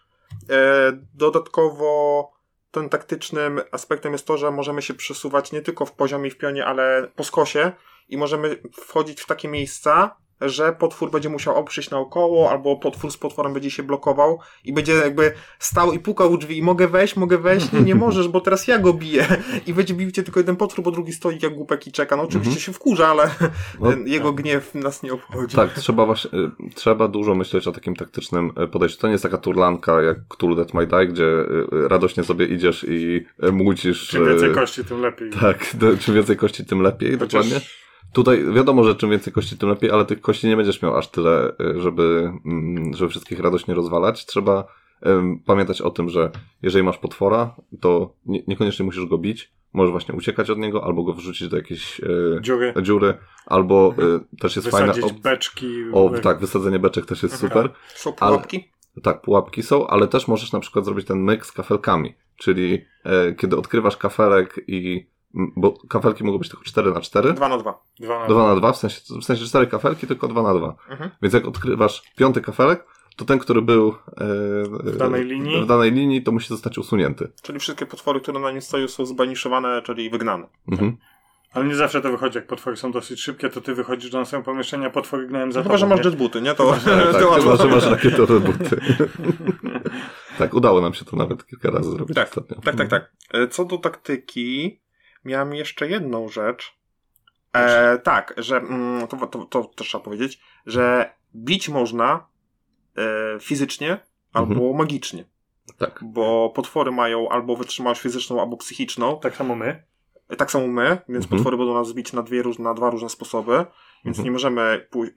E, dodatkowo tym taktycznym aspektem jest to, że możemy się przesuwać nie tylko w poziomie i w pionie, ale po skosie i możemy wchodzić w takie miejsca, że potwór będzie musiał oprzeć naokoło, albo potwór z potworem będzie się blokował i będzie jakby stał i pukał u drzwi i mogę wejść, mogę wejść, nie, nie (laughs) możesz, bo teraz ja go biję i będzie bił cię tylko jeden potwór, bo drugi stoi jak głupek i czeka. No oczywiście się wkurza, ale No, ten jego gniew nas nie obchodzi. Tak, trzeba właśnie, y, trzeba dużo myśleć o takim taktycznym y, podejściu. To nie jest taka turlanka jak Cthulhu That Might Die, gdzie y, radośnie sobie idziesz i młócisz. Czym więcej kości, tym lepiej. Tak, do, czym więcej kości, tym lepiej, Chociaż- dokładnie. Tutaj wiadomo, że czym więcej kości, tym lepiej, ale tych kości nie będziesz miał aż tyle, y, żeby, mm, żeby wszystkich radośnie rozwalać. Trzeba pamiętać o tym, że jeżeli masz potwora, to nie, niekoniecznie musisz go bić. Możesz właśnie uciekać od niego, albo go wrzucić do jakiejś y, Dziury, dziury, albo y, też jest fajna wysadzić op- beczki. o, tak, wysadzenie beczek też jest Aha. super. Są Ale- pułapki? Tak, pułapki są, ale też możesz na przykład zrobić ten myk z kafelkami. Czyli e, kiedy odkrywasz kafelek i. Bo kafelki mogą być tylko 4 na 4 Dwa na dwa. Dwa na 2 na 2 w sensie, w sensie 4 kafelki, tylko 2 na 2 Mhm. Więc jak odkrywasz piąty kafelek, to ten, który był e, w danej linii? w danej linii, to musi zostać usunięty. Czyli wszystkie potwory, które na nim stoją, są zbaniszowane, czyli wygnane. Mhm. Ale nie zawsze to wychodzi, jak potwory są dosyć szybkie, to ty wychodzisz do następnego pomieszczenia, potwory gnają za No tobą. chyba, że masz nie? jetbooty, nie? To, (laughs) Tak, to chyba, łatwo. że masz rakietowe buty. (laughs) tak, udało nam się to nawet kilka razy zrobić Tak, ostatnio. Tak, tak, tak. E, Co do taktyki, miałem jeszcze jedną rzecz. E, tak, że mm, to, to, to też trzeba powiedzieć, że bić można e, fizycznie albo magicznie. Tak. Bo potwory mają albo wytrzymałość fizyczną, albo psychiczną. Tak samo my. E, Tak samo my, więc Mhm. potwory będą nas bić na, dwie, na dwa różne sposoby. Więc Mhm. nie możemy pój-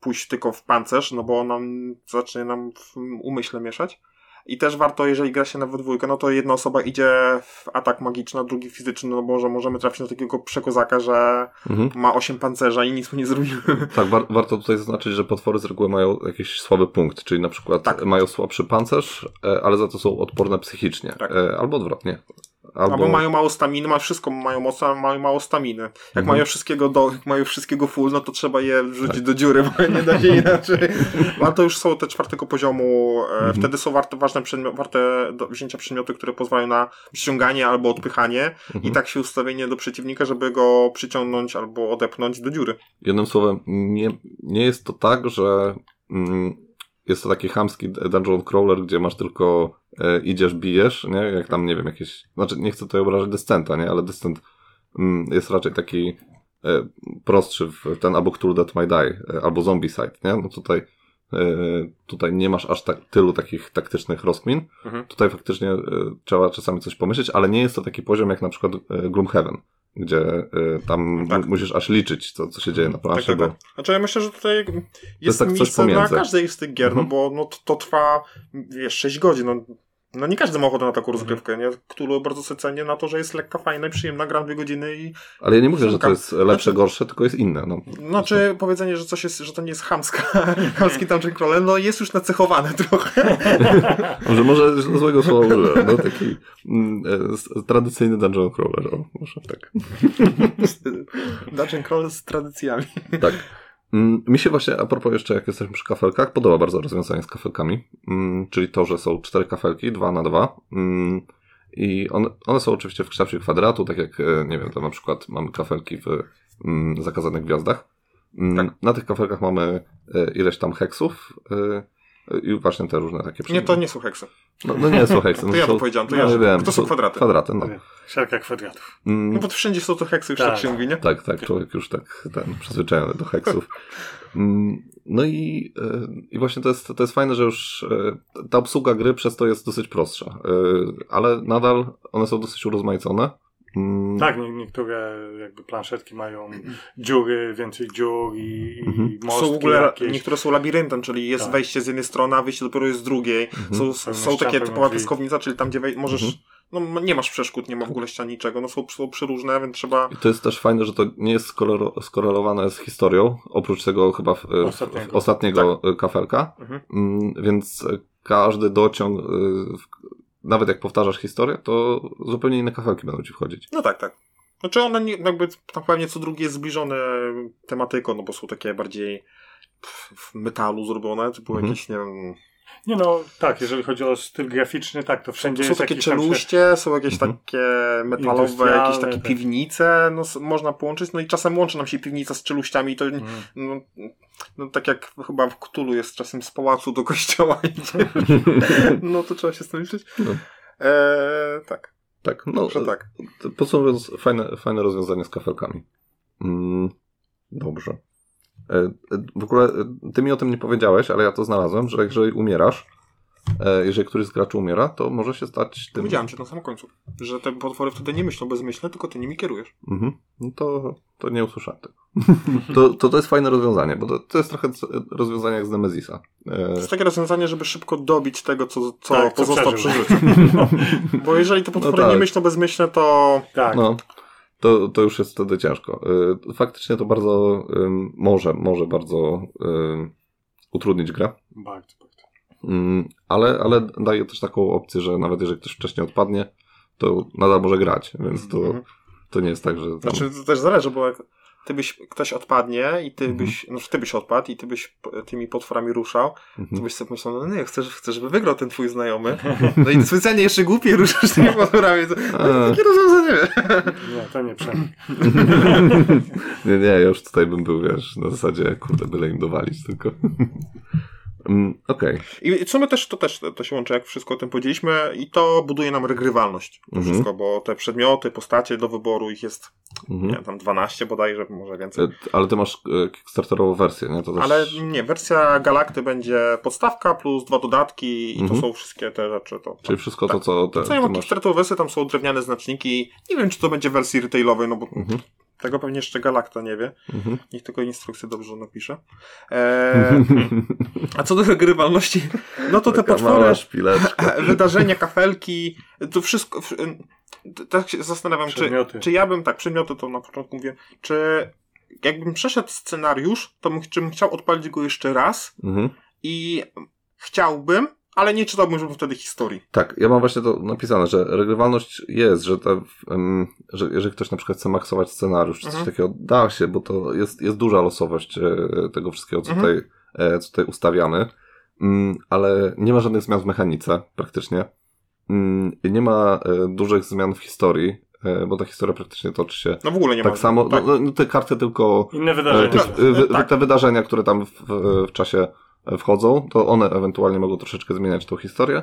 pójść tylko w pancerz, no bo nam zacznie nam w umyśle mieszać. I też warto, jeżeli gra się na dwójkę, no to jedna osoba idzie w atak magiczny, a drugi fizyczny, no bo że możemy trafić na takiego przekozaka, że Mhm. ma 8 pancerza i nic mu nie zrobimy. (laughs) Tak, war, warto tutaj zaznaczyć, że potwory z reguły mają jakiś słaby punkt, czyli na przykład Tak. mają słabszy pancerz, e, ale za to są odporne psychicznie. Tak. E, Albo odwrotnie. Albo, Albo mają mało staminy, mają wszystko, mają moc, a mają mało staminy. Jak Mhm. mają wszystkiego do, jak mają wszystkiego full, no to trzeba je wrzucić Tak. do dziury, bo (laughs) nie da się inaczej. (laughs) Ale to już są te czwartego poziomu, e, Mhm. wtedy są warte, ważne przedmio- warte do wzięcia przedmioty, które pozwalają na ściąganie albo odpychanie Mhm. i tak się ustawienie do przeciwnika, żeby go przyciągnąć albo odepchnąć do dziury. Jednym słowem, nie, nie jest to tak, że mm, jest to taki chamski dungeon crawler, gdzie masz tylko e, idziesz, bijesz, nie? Jak tam, nie wiem, jakieś... Znaczy, nie chcę tutaj obrażać Descenta, nie? Ale Descent mm, jest raczej taki e, prostszy w ten albo Cthulhu That Might Die, e, albo Zombicide, nie? No tutaj e, tutaj nie masz aż tak, tylu takich taktycznych rozkmin. Mhm. Tutaj faktycznie e, trzeba czasami coś pomyśleć, ale nie jest to taki poziom jak na przykład e, Gloomhaven, gdzie e, tam Tak. mu- musisz aż liczyć, co, co się dzieje na Tak, planszy, tak, bo tak. Znaczy ja myślę, że tutaj jest, jest tak miejsce na pomiędzy. każdej z tych gier, Mhm. no bo no, to, to trwa, wiesz, 6 godzin, no, no nie każdy ma ochotę na taką rozgrywkę, nie? Którą bardzo sobie cenię na to, że jest lekka, fajna i przyjemna, gram dwie godziny i Ale ja nie mówię, że to jest lepsze, Znaczy- gorsze, tylko jest inne. No. Znaczy, powiedzenie, że coś jest, że to nie jest chamska, (laughs) chamski dungeon crawler, no jest już nacechowane trochę. (laughs) Może, może złego słowa użyłem, no taki mm, e, tradycyjny dungeon crawler, o, może tak. (laughs) dungeon crawler z tradycjami. Tak. Mm, Mi się właśnie, a propos jeszcze jak jesteśmy przy kafelkach, podoba bardzo rozwiązanie z kafelkami, mm, czyli to, że są cztery kafelki, dwa na dwa. Mm, I one, one są oczywiście w kształcie kwadratu, tak jak, e, nie wiem, to na przykład mamy kafelki w zakazanych gwiazdach. Mm, Na tych kafelkach mamy e, ileś tam heksów e, i właśnie te różne takie Nie, to nie są heksy. No, no nie są heksy. To no ja są, to powiedziałem, to no, ja- wiem, to są kwadraty. Kwadraty, no. Siarka kwadratów. Mm, No bo wszędzie są to heksy, już Tak. tak się mówi, nie? Tak, tak, człowiek już tak ten, przyzwyczajony do heksów. Mm, No i, e, i właśnie to jest, to jest fajne, że już e, ta obsługa gry przez to jest dosyć prostsza, E, ale nadal one są dosyć urozmaicone. Mm, Tak, nie, niektóre jakby planszetki mają dziury, więcej dziur i, Mhm. i mostki Są w ogóle, jakieś. niektóre są labiryntem, czyli jest Tak. wejście z jednej strony, a wyjście dopiero jest z drugiej. Mhm. Są, są takie typowa piaskownica, czyli tam, gdzie wej- możesz, Mhm. no nie masz przeszkód, nie ma w ogóle ścian niczego, no są, są przeróżne, więc trzeba... I to jest też fajne, że to nie jest skorelo- skorelowane z historią, oprócz tego chyba w, w, Ostatniego. w ostatniego e, kafelka, Mhm. Mm, więc e, każdy dociąg, e, w- nawet jak powtarzasz historię, to zupełnie inne kafelki będą ci wchodzić. No tak, tak. Znaczy one nie, jakby tam pewnie co drugi jest zbliżone tematyką, no bo są takie bardziej w- metalu zrobione, typu Mhm. jakieś, nie wiem... Nie no, tak, jeżeli chodzi o styl graficzny, tak, to wszędzie Są jest takie czeluście, są jakieś Mhm. takie metalowe, jakieś takie tak. piwnice, no można połączyć, no i czasem łączy nam się piwnica z czeluściami, to Mhm. no, no tak jak chyba w Cthulhu jest czasem z pałacu do kościoła idzie. (laughs) no to trzeba się z tym liczyć. No. Eee, tak, Tak, no, tak. To Podsumowując, fajne, fajne rozwiązanie z kafelkami. Mm, dobrze. E, e, W ogóle e, ty mi o tym nie powiedziałeś, ale ja to znalazłem, że jeżeli umierasz, jeżeli któryś z graczy umiera, to może się stać tym. Powiedziałem ci na samym końcu, że te potwory wtedy nie myślą bezmyślnie, tylko ty nimi kierujesz. Mhm. No to, to nie usłyszałem tego. (laughs) to, to to jest fajne rozwiązanie, bo to, to jest trochę rozwiązanie jak z Nemezisa. E, To jest takie rozwiązanie, żeby szybko dobić tego, co, co Tak, pozostał przy życiu. (laughs) Bo jeżeli te potwory tak. nie myślą bezmyślnie, to Tak, no, to, to już jest wtedy ciężko. E, Faktycznie to bardzo może, może bardzo utrudnić grę. bardzo, bardzo. Mm, ale, ale daje też taką opcję, że nawet jeżeli ktoś wcześniej odpadnie, to nadal może grać, więc to, Mhm. to nie jest tak, że. Tam... Znaczy, to też zależy, bo jak ty byś, ktoś odpadnie i ty Mhm. byś, no ty byś odpadł i ty byś tymi potworami ruszał, to Mhm. byś sobie myślał, no nie, chcę, chcę, żeby wygrał ten twój znajomy. (laughs) No i specjalnie jeszcze głupiej ruszasz tymi potworami. To, A. takie rozwiązanie. Nie, to nie przemyk. (laughs) nie, nie, ja już tutaj bym był, wiesz, na zasadzie, kurde, byle im dowalić tylko. Mm, Okej. I co my też, to też to się łączy, jak wszystko o tym powiedzieliśmy i to buduje nam regrywalność. To Mhm. wszystko, bo te przedmioty, postacie do wyboru, ich jest, nie Mhm. tam 12 bodajże, może więcej. E, Ale ty masz e, Kickstarterową wersję, nie? To też... Ale nie, wersja Galakty będzie podstawka plus dwa dodatki i Mhm. to są wszystkie te rzeczy. To, Czyli wszystko to, co te, Co ja mam masz. Kickstarterowe wersje, tam są drewniane znaczniki. Nie wiem, czy to będzie w wersji retailowej, no bo Mhm. Tego pewnie jeszcze Galacta nie wie. Mhm. Niech tylko instrukcję dobrze napisze. Eee, (laughs) a co do regrywalności, no to te Taka potwory, szpileczka. wydarzenia, kafelki, to wszystko... w- Tak się zastanawiam, czy, Przedmioty. czy ja bym, tak, przedmioty to na początku mówię, czy jakbym przeszedł scenariusz, to bym, czy bym chciał odpalić go jeszcze raz Mhm. i chciałbym, ale nie czytałbym żeby wtedy historii. Tak, ja mam właśnie to napisane, że regrywalność jest, że, ta, em, że jeżeli ktoś na przykład chce maksować scenariusz, czy coś Mhm. takiego, da się, bo to jest, jest duża losowość e, tego wszystkiego, co, Mhm. tutaj, e, co tutaj ustawiamy, Mm, ale nie ma żadnych zmian w mechanice, praktycznie. I Nie ma e, dużych zmian w historii, bo ta historia praktycznie toczy się No w ogóle nie ma. tak samo, Tak. no, no, te karty tylko Inne wydarzenia. Wy- tak. te wydarzenia, które tam w, w czasie wchodzą, to one ewentualnie mogą troszeczkę zmieniać tą historię,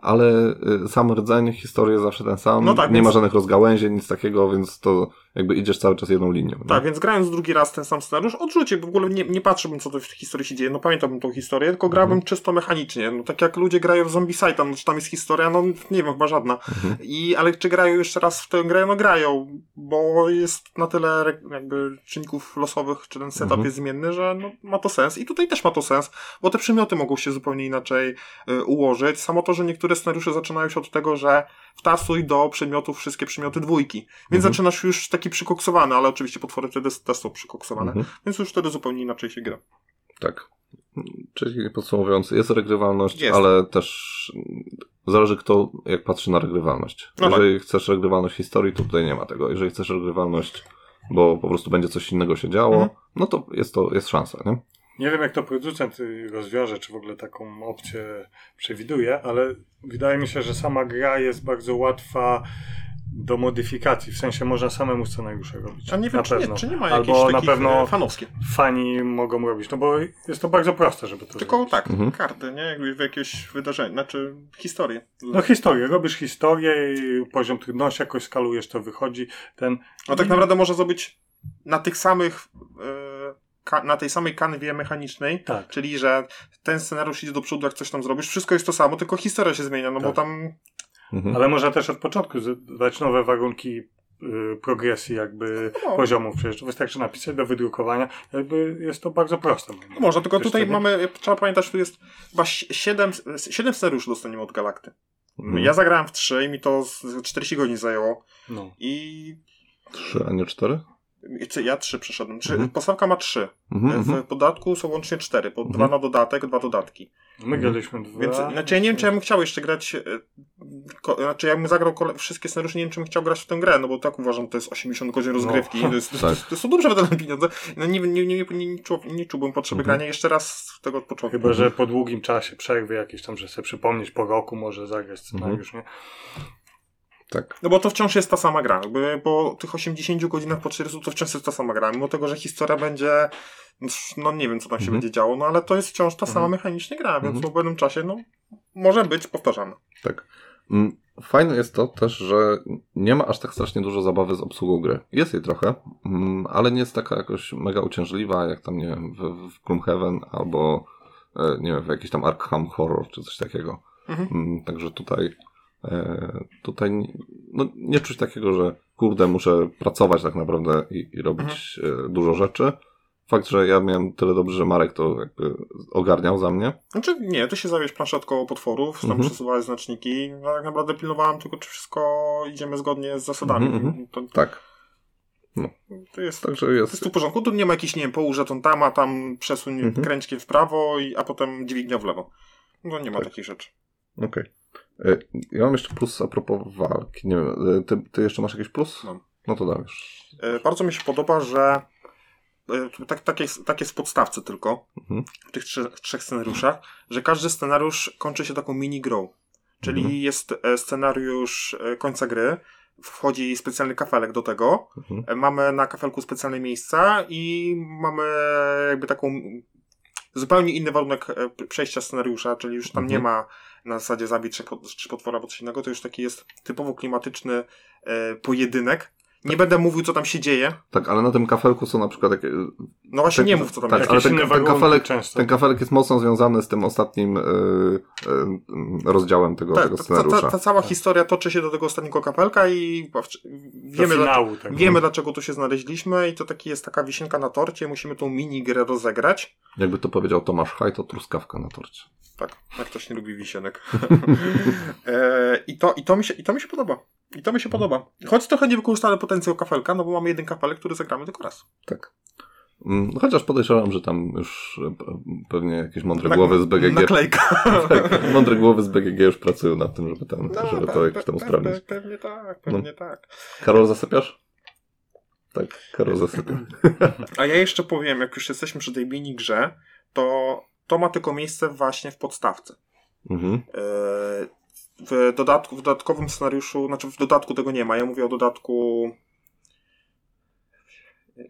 ale y, sam rdzeń historii jest zawsze ten sam. No tak, nie więc- ma żadnych rozgałęzień, nic takiego, więc to jakby idziesz cały czas jedną linią. nie? Tak, więc grając drugi raz ten sam scenariusz, odrzucił, bo w ogóle nie, nie patrzyłbym, co to w historii się dzieje. No pamiętałbym tą historię, tylko grałbym Mhm. czysto mechanicznie. No tak jak ludzie grają w Zombie Site, no, czy tam jest historia, no nie wiem, chyba żadna. Mhm. I, ale czy grają jeszcze raz w tę grę? No grają, bo jest na tyle jakby czynników losowych, czy ten setup Mhm. jest zmienny, że no, ma to sens. I tutaj też ma to sens, bo te przymioty mogą się zupełnie inaczej y, ułożyć. Samo to, że niektóre scenariusze zaczynają się od tego, że wtasuj do przedmiotów wszystkie przymioty dwójki. Więc Mhm. zaczynasz już taki przykoksowany, ale oczywiście potwory wtedy też są przykoksowane. Mhm. Więc już wtedy zupełnie inaczej się gra. Tak. Czyli podsumowując, jest regrywalność, Jest. ale też zależy kto jak patrzy na regrywalność. No Jeżeli chcesz regrywalność historii, to tutaj nie ma tego. Jeżeli chcesz regrywalność, bo po prostu będzie coś innego się działo, Mhm. no to jest to jest szansa, nie? Nie wiem, jak to producent y, rozwiąże, czy w ogóle taką opcję przewiduje, ale wydaje mi się, że sama gra jest bardzo łatwa do modyfikacji. W sensie można samemu scenariusze robić. A nie wiem, na czy nie, czy nie ma Albo jakichś na takich pewno e, fanowskie. fani mogą robić, no bo jest to bardzo proste, żeby to Tylko zrobić. tak, Mhm. karty, nie? Jakby w jakieś wydarzenie, znaczy historię. No historię, robisz historię i poziom trudności jakoś skalujesz, to wychodzi ten... No tak naprawdę można zrobić na tych samych, ka- na tej samej kanwie mechanicznej, tak. czyli że ten scenariusz idzie do przodu, jak coś tam zrobisz, wszystko jest to samo, tylko historia się zmienia, no tak. bo tam... Mhm. Ale można też od początku dać nowe warunki y, progresji jakby no. poziomów. Przecież wystarczy napisać do wydrukowania. Jakby jest to bardzo proste. No tylko tutaj mamy, trzeba pamiętać, tu jest chyba 7, 7 scenariuszy dostaniemy od Galakty. Mhm. Ja zagrałem w 3 i mi to 40 godzin zajęło. No. I... 3, a nie 4? Ja trzy przeszedłem. Czy, mhm. Podstawka ma trzy. Mhm, w mhm. podatku są łącznie cztery, bo mhm. dwa na dodatek, dwa dodatki. My mhm. graliśmy dwa. Więc, znaczy ja nie wiem, czy ja bym chciał jeszcze grać. E, ko, znaczy ja bym zagrał kole, wszystkie scenariusze, nie wiem, czy bym chciał grać w tę grę, no bo tak uważam, to jest 80 godzin no. rozgrywki. No. To, jest, (laughs) tak. to, to, są dobrze wydane pieniądze. No, nie, nie, nie, nie, czu, nie czułbym potrzeby mhm. grania jeszcze raz tego od początku. Chyba, że po długim czasie przerwy jakieś tam, że sobie przypomnieć po roku może zagrać scenariusz, nie? Tak. No bo to wciąż jest ta sama gra, jakby po tych 80 godzinach po 40 to wciąż jest ta sama gra, mimo tego, że historia będzie, no nie wiem, co tam się Mhm. będzie działo, no ale to jest wciąż ta sama Mhm. mechanicznie gra, więc Mhm. po pewnym czasie, no, może być powtarzane. Tak. Mm, Fajne jest to też, że nie ma aż tak strasznie dużo zabawy z obsługą gry. Jest jej trochę, mm, ale nie jest taka jakoś mega uciążliwa, jak tam, nie wiem, w, w Gloomhaven albo, e, nie wiem, w jakiś tam Arkham Horror czy coś takiego. Mhm. Mm, Także tutaj, tutaj nie- no, nie czuć takiego, że kurde, muszę pracować tak naprawdę i, i robić e, dużo rzeczy. Fakt, że ja miałem tyle dobrze, że Marek to jakby ogarniał za mnie. Znaczy nie, to się zawiesz planszetką potworów, tam Mhm. przesuwałeś znaczniki, no tak naprawdę pilnowałem tylko, czy wszystko idziemy zgodnie z zasadami. Mhm, mhm. To, Tak. to jest... Także To jest. jest tu w porządku, tu nie ma jakichś, nie wiem, połóż żeton tam, a tam przesuń Mhm. kręćkiem w prawo, i, a potem dźwignia w lewo. No nie ma Tak. takich rzeczy. Okej. E, Ja mam jeszcze plus a propos walki. Nie wiem, e, ty, ty jeszcze masz jakiś plus? Mam. No to dajesz. E, Bardzo mi się podoba, że e, tak, tak, jest, tak jest w podstawce tylko, Mhm. w tych trzech, trzech scenariuszach, że każdy scenariusz kończy się taką mini grą. Czyli Mhm. jest e, scenariusz e, końca gry, wchodzi specjalny kafelek do tego, Mhm. e, mamy na kafelku specjalne miejsca i mamy jakby taką zupełnie inny warunek e, przejścia scenariusza, czyli już tam Mhm. nie ma na zasadzie zabij trzech, pot- trzy potwora to już taki jest typowo klimatyczny e, pojedynek. Nie będę mówił, co tam się dzieje. Tak, ale na tym kafelku są na przykład takie. No właśnie, Tak, nie mów, co tam tak, jest. ale Jakieś ten, inne ten, kafelek, często. ten kafelek jest mocno związany z tym ostatnim e, e, rozdziałem tego, Tak, tego ta, ta, scenariusza. ta, ta cała historia toczy się do tego ostatniego kapelka i wiemy, dlaczego, finału tak. wiemy dlaczego tu się znaleźliśmy i to taki jest taka wisienka na torcie, musimy tą mini grę rozegrać. Jakby to powiedział Tomasz Haj, to truskawka na torcie. Tak, jak ktoś nie lubi wisienek. (laughs) e, i, to, i, to mi się, I to mi się podoba. I to mi się podoba. Choć trochę niewykorzystany potencjał kafelka, no bo mamy jeden kafelek, który zagramy tylko raz. Tak. Mm, Chociaż podejrzewam, że tam już e, pe- pewnie jakieś mądre Na- głowy z BGG. Naklejka. (laughs) Tak, mądre głowy z BGG już pracują nad tym, żeby, tam, No, żeby pe- to jakoś tam usprawnić. pe- Pewnie tak, pewnie tak. Karol, zasypiasz? Tak, Karol zasypia. (laughs) A ja jeszcze powiem, jak już jesteśmy przy tej mini grze, to to ma tylko miejsce właśnie w podstawce. Mhm. E, W, dodatku, w dodatkowym scenariuszu, znaczy w dodatku tego nie ma. Ja mówię o dodatku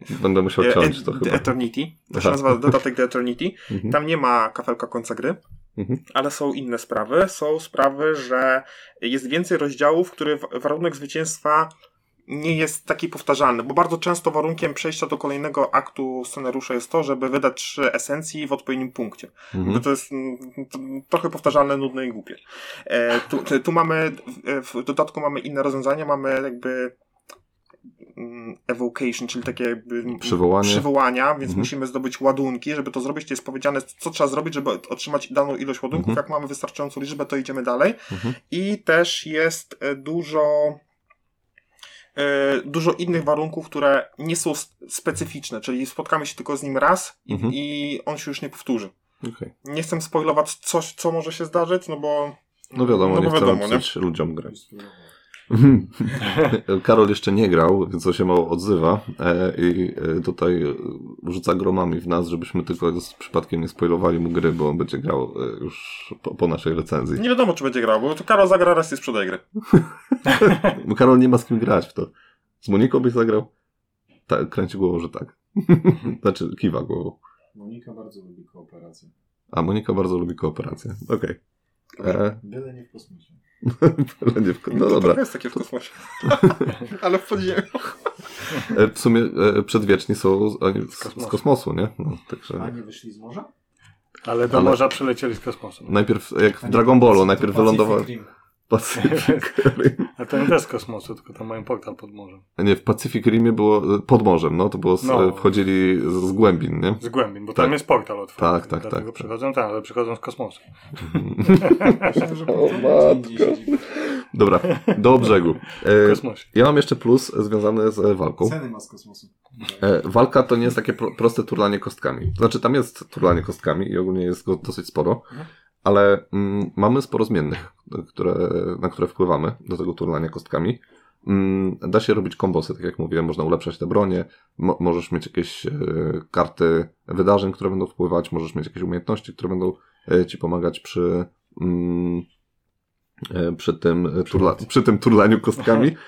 Będę musiał e, ciąć to The chyba. Eternity. To się Aha. nazywa dodatek The Eternity. Mhm. Tam nie ma kafelka końca gry, Mhm. ale są inne sprawy. Są sprawy, że jest więcej rozdziałów, w których warunek zwycięstwa nie jest taki powtarzalny, bo bardzo często warunkiem przejścia do kolejnego aktu scenariusza jest to, żeby wydać trzy esencji w odpowiednim punkcie. Mhm. Bo to jest mm, to, trochę powtarzalne, nudne i głupie. E, tu, tu- mamy, w- w dodatku mamy inne rozwiązania, mamy jakby mm, evocation, czyli takie jakby Przywołanie. przywołania, więc Mhm. musimy zdobyć ładunki. Żeby to zrobić, to jest powiedziane, co trzeba zrobić, żeby otrzymać daną ilość ładunków. Mhm. Jak mamy wystarczającą liczbę, to idziemy dalej. Mhm. I też jest e, dużo e, dużo innych warunków, które nie są specyficzne, czyli spotkamy się tylko z nim raz i, Mhm. i on się już nie powtórzy. Okej. Nie chcę spoilować coś, co może się zdarzyć, no bo No wiadomo, no nie bo chcemy wiadomo, nie? psuć ludziom gry. (laughs) Karol jeszcze nie grał, więc to się mało odzywa e, i e, tutaj rzuca gromami w nas, żebyśmy tylko z przypadkiem nie spoilowali mu gry, bo on będzie grał e, już po, po naszej recenzji. Nie wiadomo, czy będzie grał, bo to Karol zagra raz i sprzedaje gry. (laughs) Bo Karol nie ma z kim grać w to. Z Moniką byś zagrał? Tak, kręci głową, że tak. (laughs) znaczy, kiwa głową. Monika bardzo lubi kooperację. A Monika bardzo lubi kooperację. Okej. E, Byle nie w kosmosie. W- No to dobra. trochę jest takie w kosmosie. (laughs) Ale w podziemiu. E, W sumie e, przedwieczni są z, z, z kosmosu. kosmosu, nie? No, A także nie wyszli z morza? Ale do Ale- morza przylecieli z kosmosu. najpierw, jak A w Dragon Ballu, to najpierw Rim. Pacific Rim. (laughs) A to nie też z kosmosu, tylko tam mają portal pod morzem. Nie, w Pacific Rimie było pod morzem, no to było, z, No. e, wchodzili z, z głębin, nie? Z głębin, bo Tak. tam jest portal otwarty. Tak, tak, Dlatego tak. przychodzą tam, ale przychodzą z kosmosu. O, matko. Dobra, do brzegu. E, kosmosie. ja mam jeszcze plus związany z e, walką. Ceny ma z kosmosu. E, walka to nie jest takie pro, proste turlanie kostkami. Znaczy tam jest turlanie kostkami i ogólnie jest go dosyć sporo, Mhm. Ale mm, mamy sporo zmiennych, które, na które wpływamy do tego turlania kostkami. Mm, da się robić kombosy, tak jak mówiłem, można ulepszać te bronie, mo możesz mieć jakieś e, karty wydarzeń, które będą wpływać, możesz mieć jakieś umiejętności, które będą e, ci pomagać przy mm, e, przy tym, e, turla, przy tym turlaniu kostkami. (laughs)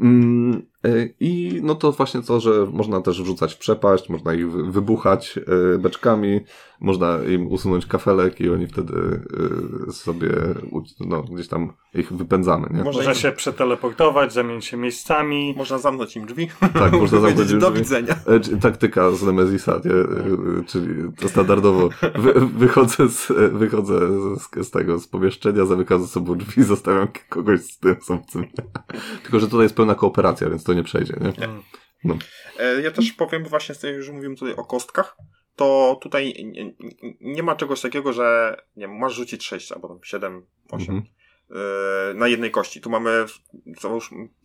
Mm, e, I no to właśnie to, że można też wrzucać w przepaść, można ich wy- wybuchać e, beczkami, można im usunąć kafelek i oni wtedy e, sobie no, gdzieś tam ich wypędzamy, nie? Można się przeteleportować, zamienić się miejscami. Można zamknąć im drzwi. Tak, można (laughs) zamknąć im do drzwi. widzenia. E, Taktyka z Nemezisa, nie? E, czyli to standardowo wy, wychodzę, z, e, wychodzę z, z tego, z pomieszczenia, zamykam za sobą drzwi, zostawiam kogoś z tym obcym. (laughs) Tylko, że tutaj jest pełna kooperacja, więc to nie przejdzie, nie? Mm. E, Ja też powiem właśnie, że mówimy tutaj o kostkach, to tutaj nie, nie- ma czegoś takiego, że nie masz rzucić 6 albo tam 7, 8 Mhm. e, na jednej kości. Tu mamy,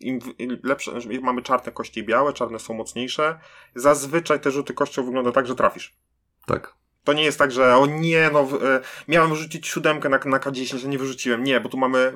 im, lepsze, mamy czarne kości i białe, czarne są mocniejsze. Zazwyczaj te rzuty kością wygląda tak, że trafisz. Tak. To nie jest tak, że o nie, no e, miałem rzucić siódemkę na, na K10, a nie wyrzuciłem. Nie, bo tu mamy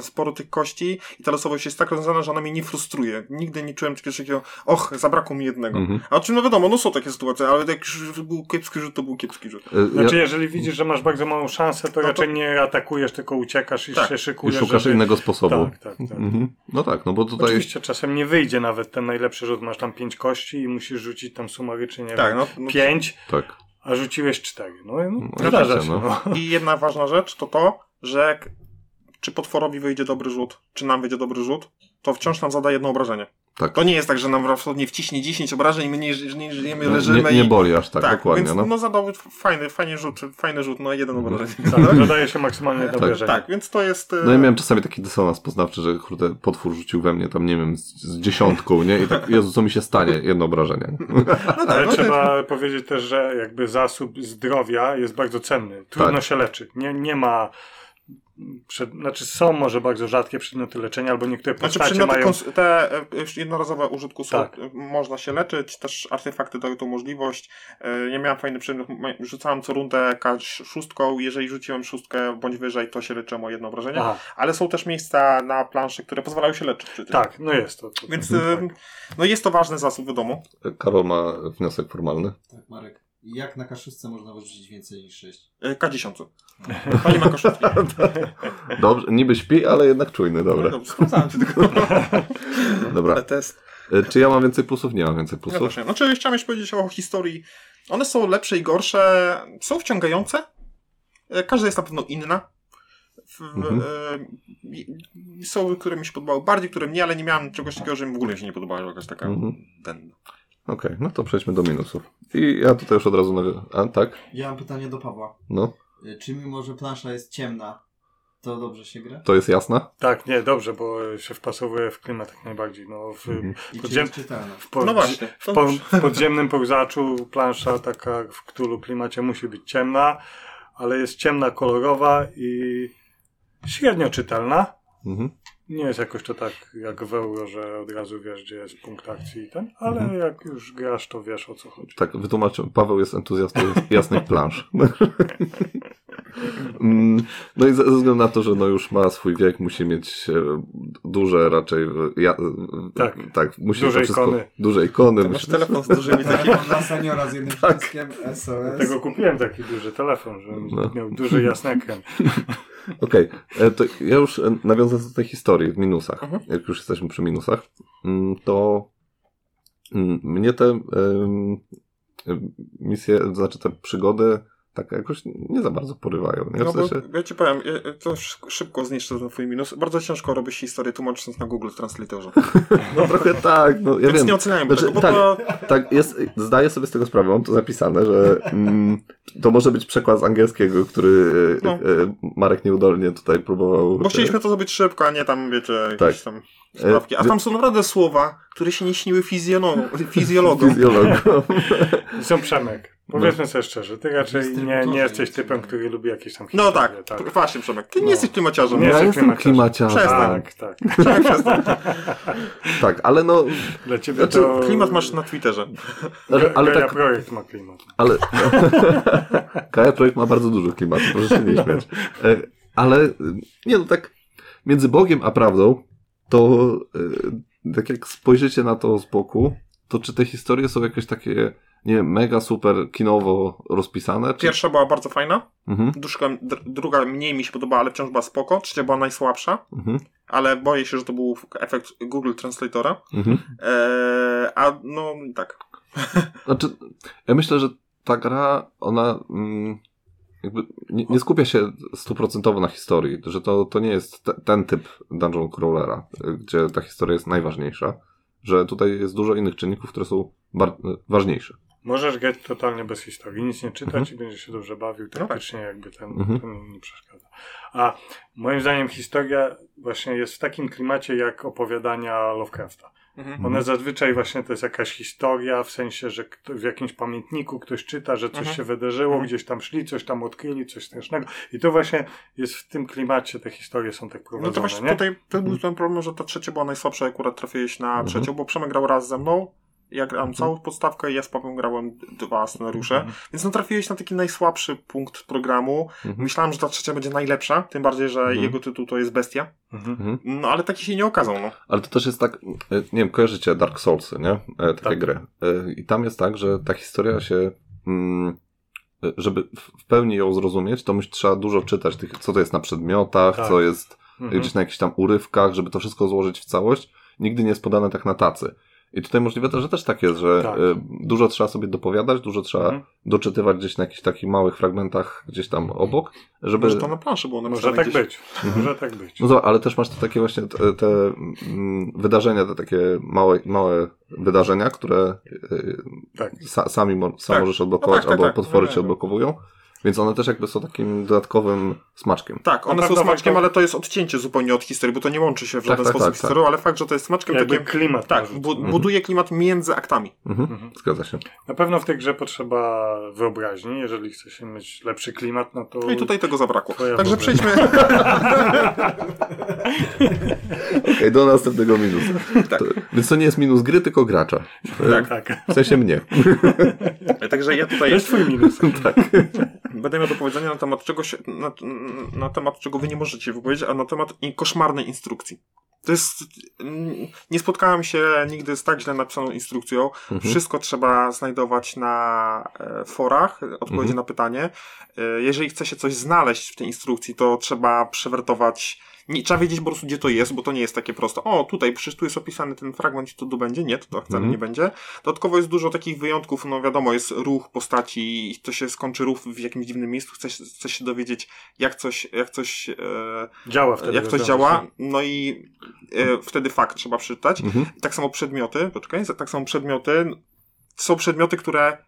sporo tych kości i ta losowość jest tak rozwiązana, że ona mnie nie frustruje. Nigdy nie czułem czegoś takiego, och, zabrakło mi jednego. Mhm. A o czym no wiadomo, no są takie sytuacje, ale jak już był kiepski rzut, to był kiepski rzut. E, Znaczy, ja, jeżeli widzisz, że masz bardzo małą szansę, to No to- raczej nie atakujesz, tylko uciekasz i Tak. się I szykujesz. szukasz żeby... innego sposobu. Tak, tak, tak. Mhm. No tak, no bo tutaj... Oczywiście czasem nie wyjdzie nawet ten najlepszy rzut. Masz tam pięć kości i musisz rzucić tam sumarycznie, nie Tak, wiem, no, no. pięć, Tak. A rzuciłeś cztery. No, no, No, zdarza się. no. No. (laughs) I jedna ważna rzecz to to, że jak, czy potworowi wyjdzie dobry rzut, czy nam wyjdzie dobry rzut, to wciąż nam zada jedno obrażenie. Tak. To nie jest tak, że nam nie wciśnie 10 obrażeń, my nie, nie żyjemy, No, leżymy nie, nie boli aż tak, dokładnie. więc no. no. zadał fajny, fajny rzut, fajny rzut, no jeden Mhm. obrażenie. Tak, dodaje się maksymalnie Tak. obrażenie. Tak, więc to jest... e, No ja miałem czasami taki dysonans poznawczy, że kurde, potwór rzucił we mnie tam, nie wiem, z, z dziesiątką, nie? I tak, Jezu, co mi się stanie? Jedno obrażenie. (laughs) Ale no to trzeba powiedzieć też, że jakby zasób zdrowia jest bardzo cenny. Trudno Tak. się leczy. Nie, nie ma. Przed, znaczy są może bardzo rzadkie przedmioty leczenia, albo niektóre Znaczy postacie przedmioty, mają... kons- te e, jednorazowe użytku są, Tak. e, można się leczyć, też artefakty dają tą możliwość. E, Ja miałem fajny przedmiot, rzucałem co rundę szóstką, jeżeli rzuciłem szóstkę bądź wyżej, to się leczyłem o jedno obrażenie, Aha, ale są też miejsca na planszy, które pozwalają się leczyć przy tym. tak, no jest to. to Więc e, no jest to ważny zasób w domu. Karol ma wniosek formalny. Tak, Marek. Jak na kaszusce można wyrzucić więcej niż 6? E, K10. Pani ma koszulki. Dobrze, niby śpi, ale jednak czujny, dobra. No, sprawdzałem ci tylko. (laughs) Dobra. Ale test. E, Czy ja mam więcej plusów? Nie mam więcej No plusów. właśnie. Znaczy, chciałem jeszcze powiedzieć o historii. One są lepsze i gorsze, są wciągające. E, Każda jest na pewno inna. W, Mhm. e, są, które mi się podobały bardziej, które mnie, ale nie miałem czegoś takiego, że mi w ogóle się nie podobało. Jakaś taka Mhm. ten. Okej, no to przejdźmy do minusów. I ja tutaj już od razu... Nawi- A, tak? Ja mam pytanie do Pawła. No, Y, Czy mimo, że plansza jest ciemna, to dobrze się gra? to jest jasna? Tak, nie, dobrze, bo się wpasowuje w klimat jak najbardziej. No, w, Mhm. Podziem- w, po, No właśnie. w, po, w podziemnym pełzaczu plansza taka w Cthulhu klimacie musi być ciemna, ale jest ciemna, kolorowa i średnio czytelna. Mhm. Nie jest jakoś to tak jak w euro, że od razu wiesz, gdzie jest punkt akcji i ten, ale Mhm. jak już grasz, to wiesz o co chodzi. Tak, wytłumaczę. Paweł jest entuzjastą jasnych plansz. (laughs) Mm, No i ze względu na to, że no już ma swój wiek, musi mieć e, duże raczej. e, Ja, e, Tak. tak musi Duże wszystko, ikony. Duże ikony. Musi, telefon z dużymi (laughs) takimi. Na seniora z jednym Tak. przyciskiem SOS. Dlatego kupiłem taki duży telefon, żeby No. miał duży, jasny ekran. (laughs) Okej, e, to ja już nawiązując do tej historii w minusach, Mhm. jak już jesteśmy przy minusach, mm, to mm, mnie te misje, znaczy te przygody tak jakoś nie za bardzo porywają. Nie? W No bo sensie, ja ci powiem, ja- to sz- szybko zniszczę ten twój minus. Bardzo ciężko robić historię tłumacząc na Google Translatorze. (laughs) no trochę tak, no ja Więc wiem. nie oceniajmy Znaczy, tego, bo tak. to... Tak, jest, zdaję sobie z tego sprawę, mam to zapisane, że mm, to może być przekład z angielskiego, który e, No. e, Marek nieudolnie tutaj próbował. Bo chcieliśmy to zrobić szybko, a nie tam, wiecie, jakieś Tak. tam sprawki. A E, tam są naprawdę słowa, które się nie śniły fizjono- (laughs) fizjologom. Fizjologom. (laughs) Są Przemek. Powiedzmy sobie szczerze, ty raczej nie, nie jesteś jest. typem, który lubi jakieś tam No historie, tak, właśnie Przemek. Ty nie No. jesteś klimaciarzem. Nie ja jestem klimaciarzem. klimaciarzem. Przestań. Tak, tak. (laughs) Tak, ale no, Dla ciebie Znaczy, to... Klimat masz na Twitterze. ale, ale Gaia tak, projekt ma klimat. ale (laughs) Kaja Projekt ma bardzo dużo klimatu, proszę się nie śmiać. E, Ale e, nie no tak między Bogiem a prawdą to e, tak jak spojrzycie na to z boku, to czy te historie są jakieś takie nie mega super kinowo rozpisane? Czy... Pierwsza była bardzo fajna, Mhm, druga, dr- druga mniej mi się podobała, ale wciąż była spoko. Trzecia była najsłabsza, mhm, ale boję się, że to był efekt Google Translatora. mhm. Eee, a no tak. (laughs) Znaczy, ja myślę, że ta gra, ona mm, jakby nie, nie skupia się stuprocentowo na historii, że to, to nie jest te, ten typ dungeon crawlera, gdzie ta historia jest najważniejsza, że tutaj jest dużo innych czynników, które są bar- ważniejsze. Możesz grać totalnie bez historii, nic nie czytać Mhm. i będziesz się dobrze bawił, tak. praktycznie jakby ten, Mhm. ten nie przeszkadza. A moim zdaniem historia właśnie jest w takim klimacie jak opowiadania Lovecrafta. Mhm. One zazwyczaj właśnie to jest jakaś historia, w sensie, że kto, w jakimś pamiętniku ktoś czyta, że coś Mhm. się wydarzyło, Mhm. gdzieś tam szli, coś tam odkryli, coś strasznego. I to właśnie jest w tym klimacie, te historie są tak prowadzone, No to właśnie nie? tutaj to był ten problem, że ta trzecia była najsłabsza, akurat trafiłeś na Mhm. trzecią, bo Przemek grał raz ze mną, ja grałem całą podstawkę i ja z Pawłem grałem dwa scenariusze, Mhm. więc no trafiłeś na taki najsłabszy punkt programu. Mhm. Myślałem, że ta trzecia będzie najlepsza, tym bardziej, że Mhm. jego tytuł to jest Bestia. Mhm. Mhm. No ale taki się nie okazał, no. Ale to też jest tak, e, nie wiem, kojarzycie Dark Soulsy, nie? E, Takie Tak. gry. E, I tam jest tak, że ta historia się, mm, e, żeby w- pełni ją zrozumieć, to musi, trzeba dużo czytać, tych, co to jest na przedmiotach, Tak. co jest Mhm. gdzieś na jakichś tam urywkach, żeby to wszystko złożyć w całość. Nigdy nie jest podane tak na tacy. I tutaj możliwe też, że też tak jest, że Tak. e, dużo trzeba sobie dopowiadać, dużo trzeba Mhm. doczytywać gdzieś na jakichś takich małych fragmentach gdzieś tam obok, żeby... Może to na planszy było napisane Może tak gdzieś. być. Może tak być. No zobacz, ale też masz te takie właśnie te, te mm, wydarzenia, te takie małe, małe wydarzenia, które y, Tak. sa, sami mo, sam Tak. możesz odblokować, No tak, tak, albo tak. potwory cię odblokowują, więc one też jakby są takim dodatkowym smaczkiem. Tak, one są smaczkiem, to- ale to jest odcięcie zupełnie od historii, bo to nie łączy się w Tak, żaden tak, sposób tak, z historią, ale fakt, że to jest smaczkiem Jakby takie... klimat. Tak, bu- buduje klimat między aktami. Mhm. Mhm. Zgadza się. Na pewno w tej grze potrzeba wyobraźni. Jeżeli chce się mieć lepszy klimat, no to. No i tutaj tego zabrakło. Twoja Także wyobraźnia. przejdźmy... (laughs) Okej, do następnego minusa. tak, To, więc to nie jest minus gry, tylko gracza. Tak, tak. W sensie mnie. (laughs) także ja To tutaj jest twój minus. (laughs) tak. Będę miał do powiedzenia na temat czego się, na, na temat czego wy nie możecie wypowiedzieć, a na temat koszmarnej instrukcji. To jest, nie spotkałem się nigdy z tak źle napisaną instrukcją. Mhm. Wszystko trzeba znajdować na e, forach, odpowiedzi Mhm. na pytanie. E, jeżeli chce się coś znaleźć w tej instrukcji, to trzeba przewertować. Nie, trzeba wiedzieć po prostu, gdzie to jest, bo to nie jest takie proste. O, tutaj, przecież tu jest opisany ten fragment i to tu będzie. Nie, to, to wcale Mhm. nie będzie. Dodatkowo jest dużo takich wyjątków, no wiadomo, jest ruch postaci i to się skończy ruch w jakimś dziwnym miejscu. Chcesz, chcesz się dowiedzieć, jak coś, jak coś, e, Działa wtedy. jak coś działa, no i e, wtedy fakt trzeba przeczytać. Mhm. I tak samo przedmioty, poczekaj, tak samo przedmioty, są przedmioty, które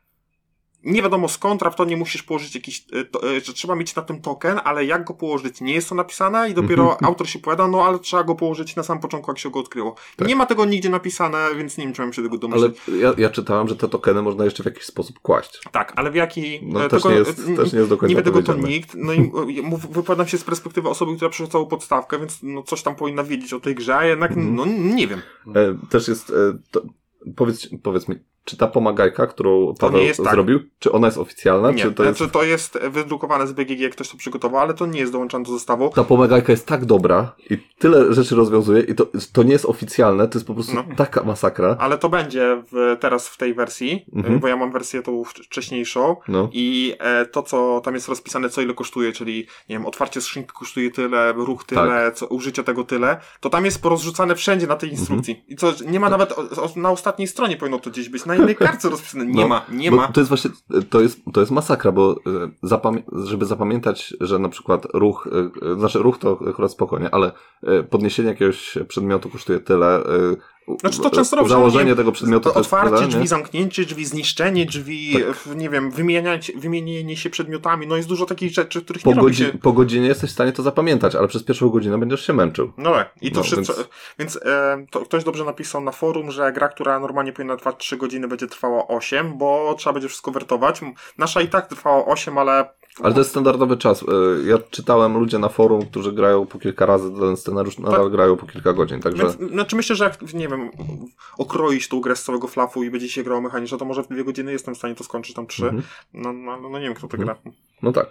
nie wiadomo skąd, raptownie musisz położyć jakiś, e, e, że trzeba mieć na tym token, ale jak go położyć, nie jest to napisane i dopiero Mhm. autor się powiada, no ale trzeba go położyć na samym początku, jak się go odkryło. Tak. Nie ma tego nigdzie napisane, więc nie wiem, czy mam się tego Ale domyślić. ja, ja czytałem, że te tokeny można jeszcze w jakiś sposób kłaść. Tak, ale w jaki... No e, też, tego- nie jest, też nie jest do końca nie wie tego to nikt, no i wypowiadam się z perspektywy osoby, która przeszła całą podstawkę, więc no coś tam powinna wiedzieć o tej grze, a jednak Mhm. no nie wiem. E, też jest, e, to, powiedz, powiedz mi, czy ta pomagajka, którą Paweł jest tak. zrobił, czy ona jest oficjalna? Nie, czy to jest... znaczy to jest wydrukowane z BGG, jak ktoś to przygotował, ale to nie jest dołączane do zestawu. Ta pomagajka jest tak dobra i tyle rzeczy rozwiązuje i to, to nie jest oficjalne, to jest po prostu No. taka masakra. Ale to będzie w, teraz w tej wersji, Mhm. bo ja mam wersję tą wcz- wcześniejszą No. i e, to, co tam jest rozpisane, co ile kosztuje, czyli nie wiem, otwarcie skrzynki kosztuje tyle, ruch tyle, Tak. co, użycie tego tyle, to tam jest porozrzucane wszędzie na tej instrukcji. Mhm. I co, nie ma nawet, o, o, na ostatniej stronie powinno to gdzieś być, na jednej (laughs) kartce rozpisane. Nie No, ma, nie ma. To jest właśnie, to jest, to jest masakra, bo e, zapamię- żeby zapamiętać, że na przykład ruch, e, e, znaczy ruch to akurat spokojnie, ale podniesienie jakiegoś przedmiotu kosztuje tyle. Znaczy to często robią, Założenie nie tego przedmiotu to Otwarcie tyle, drzwi, nie? zamknięcie drzwi, zniszczenie drzwi, Tak. w- nie wiem, wymieniać, wymienienie się przedmiotami, no jest dużo takich rzeczy, których Po, nie robi się. po godzinie jesteś w stanie to zapamiętać, ale przez pierwszą godzinę będziesz się męczył. No tak, i to No, wszystko. więc- Więc, e, to ktoś dobrze napisał na forum, że gra, która normalnie powinna trwać 3 godziny, będzie trwała 8, bo trzeba będzie wszystko wertować. Nasza i tak trwała 8, ale. Ale to jest standardowy czas. E, Ja czytałem ludzie na forum, którzy grają po kilka razy ten scenariusz, nadal grają po kilka godzin, także... Więc, znaczy myślę, że jak, nie wiem, okroić tą grę z całego flafu i będzie się grało mechanicznie, to może w 2 godziny jestem w stanie to skończyć, tam 3. Mhm. No, no, no, nie wiem, kto to Mhm. gra. No tak.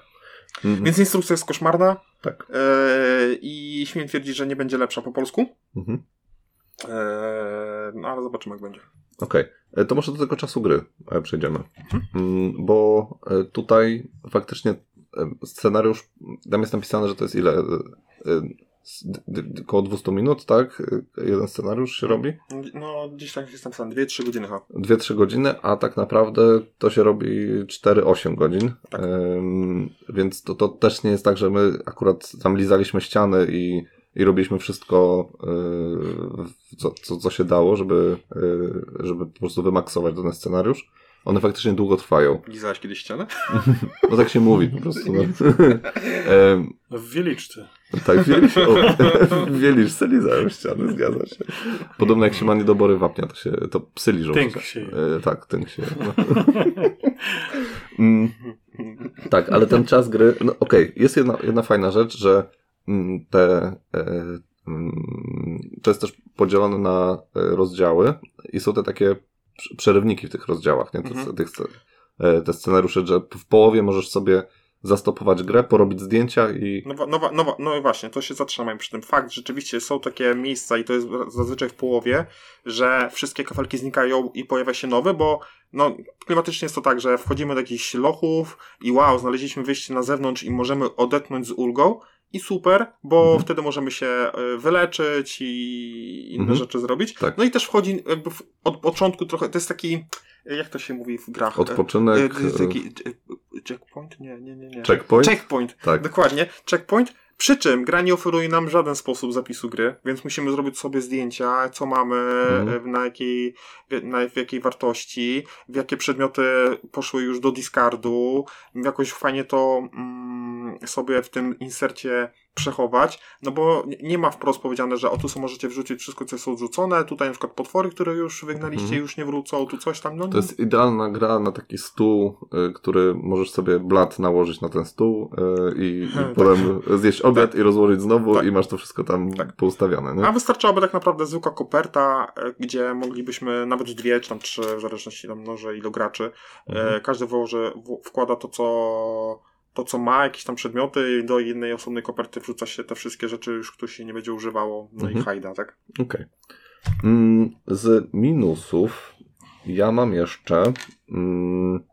Mhm. Więc instrukcja jest koszmarna. Tak. E, I śmiem twierdzić, że nie będzie lepsza po polsku. Mhm. E, no ale zobaczymy, jak będzie. Okej, E, to może do tego czasu gry e, przejdziemy. Mm, Bo e, tutaj faktycznie scenariusz, tam jest napisane, że to jest ile? Około 200 minut, tak? Jeden scenariusz się robi. No, gdzieś tak jest napisane, 2-3 godziny chyba. 2-3 godziny, a tak naprawdę to się robi 4-8 godzin. Tak. Em, więc to, to też nie jest tak, że my akurat tam lizaliśmy ściany i, i robiliśmy wszystko, e, co, co, co się dało, żeby, e, żeby po prostu wymaksować dany scenariusz. One faktycznie długo trwają. Lizałeś kiedyś ścianę? (laughs) No tak się mówi po prostu. No. (laughs) W Wieliczce. tak, wielisz, o, w wieliczce lizałem ściany, zgadza się. Podobno jak się ma niedobory wapnia, to się to psy liżą. Tynk się. E, tak, tynk się. No. mm, tak, ale ten czas gry, no okej, jest jedna, jedna fajna rzecz, że te, e, mm, to jest też podzielone na e, rozdziały i są te takie prze- przerywniki w tych rozdziałach, nie? Te, Mhm. sce- e, te scenariusze, że w połowie możesz sobie zastopować grę, porobić zdjęcia i No, no, no, no i właśnie, to się zatrzymaj przy tym. Fakt, rzeczywiście są takie miejsca i to jest zazwyczaj w połowie, że wszystkie kafelki znikają i pojawia się nowy, bo no, klimatycznie jest to tak, że wchodzimy do jakichś lochów i wow, znaleźliśmy wyjście na zewnątrz i możemy odetchnąć z ulgą i super, bo Mhm. wtedy możemy się e, wyleczyć i inne Mhm. rzeczy zrobić. Tak. No i też wchodzi jakby w, od początku trochę, to jest taki, jak to się mówi w grach? odpoczynek, E, e, taki, e, checkpoint? Nie, nie, nie. nie. checkpoint. Checkpoint. Tak. Dokładnie, checkpoint. Przy czym gra nie oferuje nam w żaden sposób zapisu gry, więc musimy zrobić sobie zdjęcia, co mamy, e, na jakiej, na, w jakiej wartości, w jakie przedmioty poszły już do discardu, jakoś fajnie to mm, sobie w tym insercie przechować, no bo nie- ma wprost powiedziane, że o tu sobie możecie wrzucić wszystko, co jest odrzucone, tutaj na przykład potwory, które już wygnaliście, Mhm. już nie wrócą, tu coś tam, no To jest idealna gra na taki stół, y, który możesz sobie blat nałożyć na ten stół y, i, i Tak. potem zjeść obiad i rozłożyć znowu Tak. i masz to wszystko tam Tak. poustawiane. Nie? A wystarczyłaby tak naprawdę zwykła koperta, e, gdzie moglibyśmy nawet dwie, czy tam trzy, w zależności tam mnoży ilu graczy. Mhm. E, każdy włoży, w, wkłada to co, to, co ma, jakieś tam przedmioty do jednej osobnej koperty wrzuca się te wszystkie rzeczy, już ktoś się nie będzie używało, no Mhm. i hajda, tak? Okej. Mm, z minusów ja mam jeszcze mm,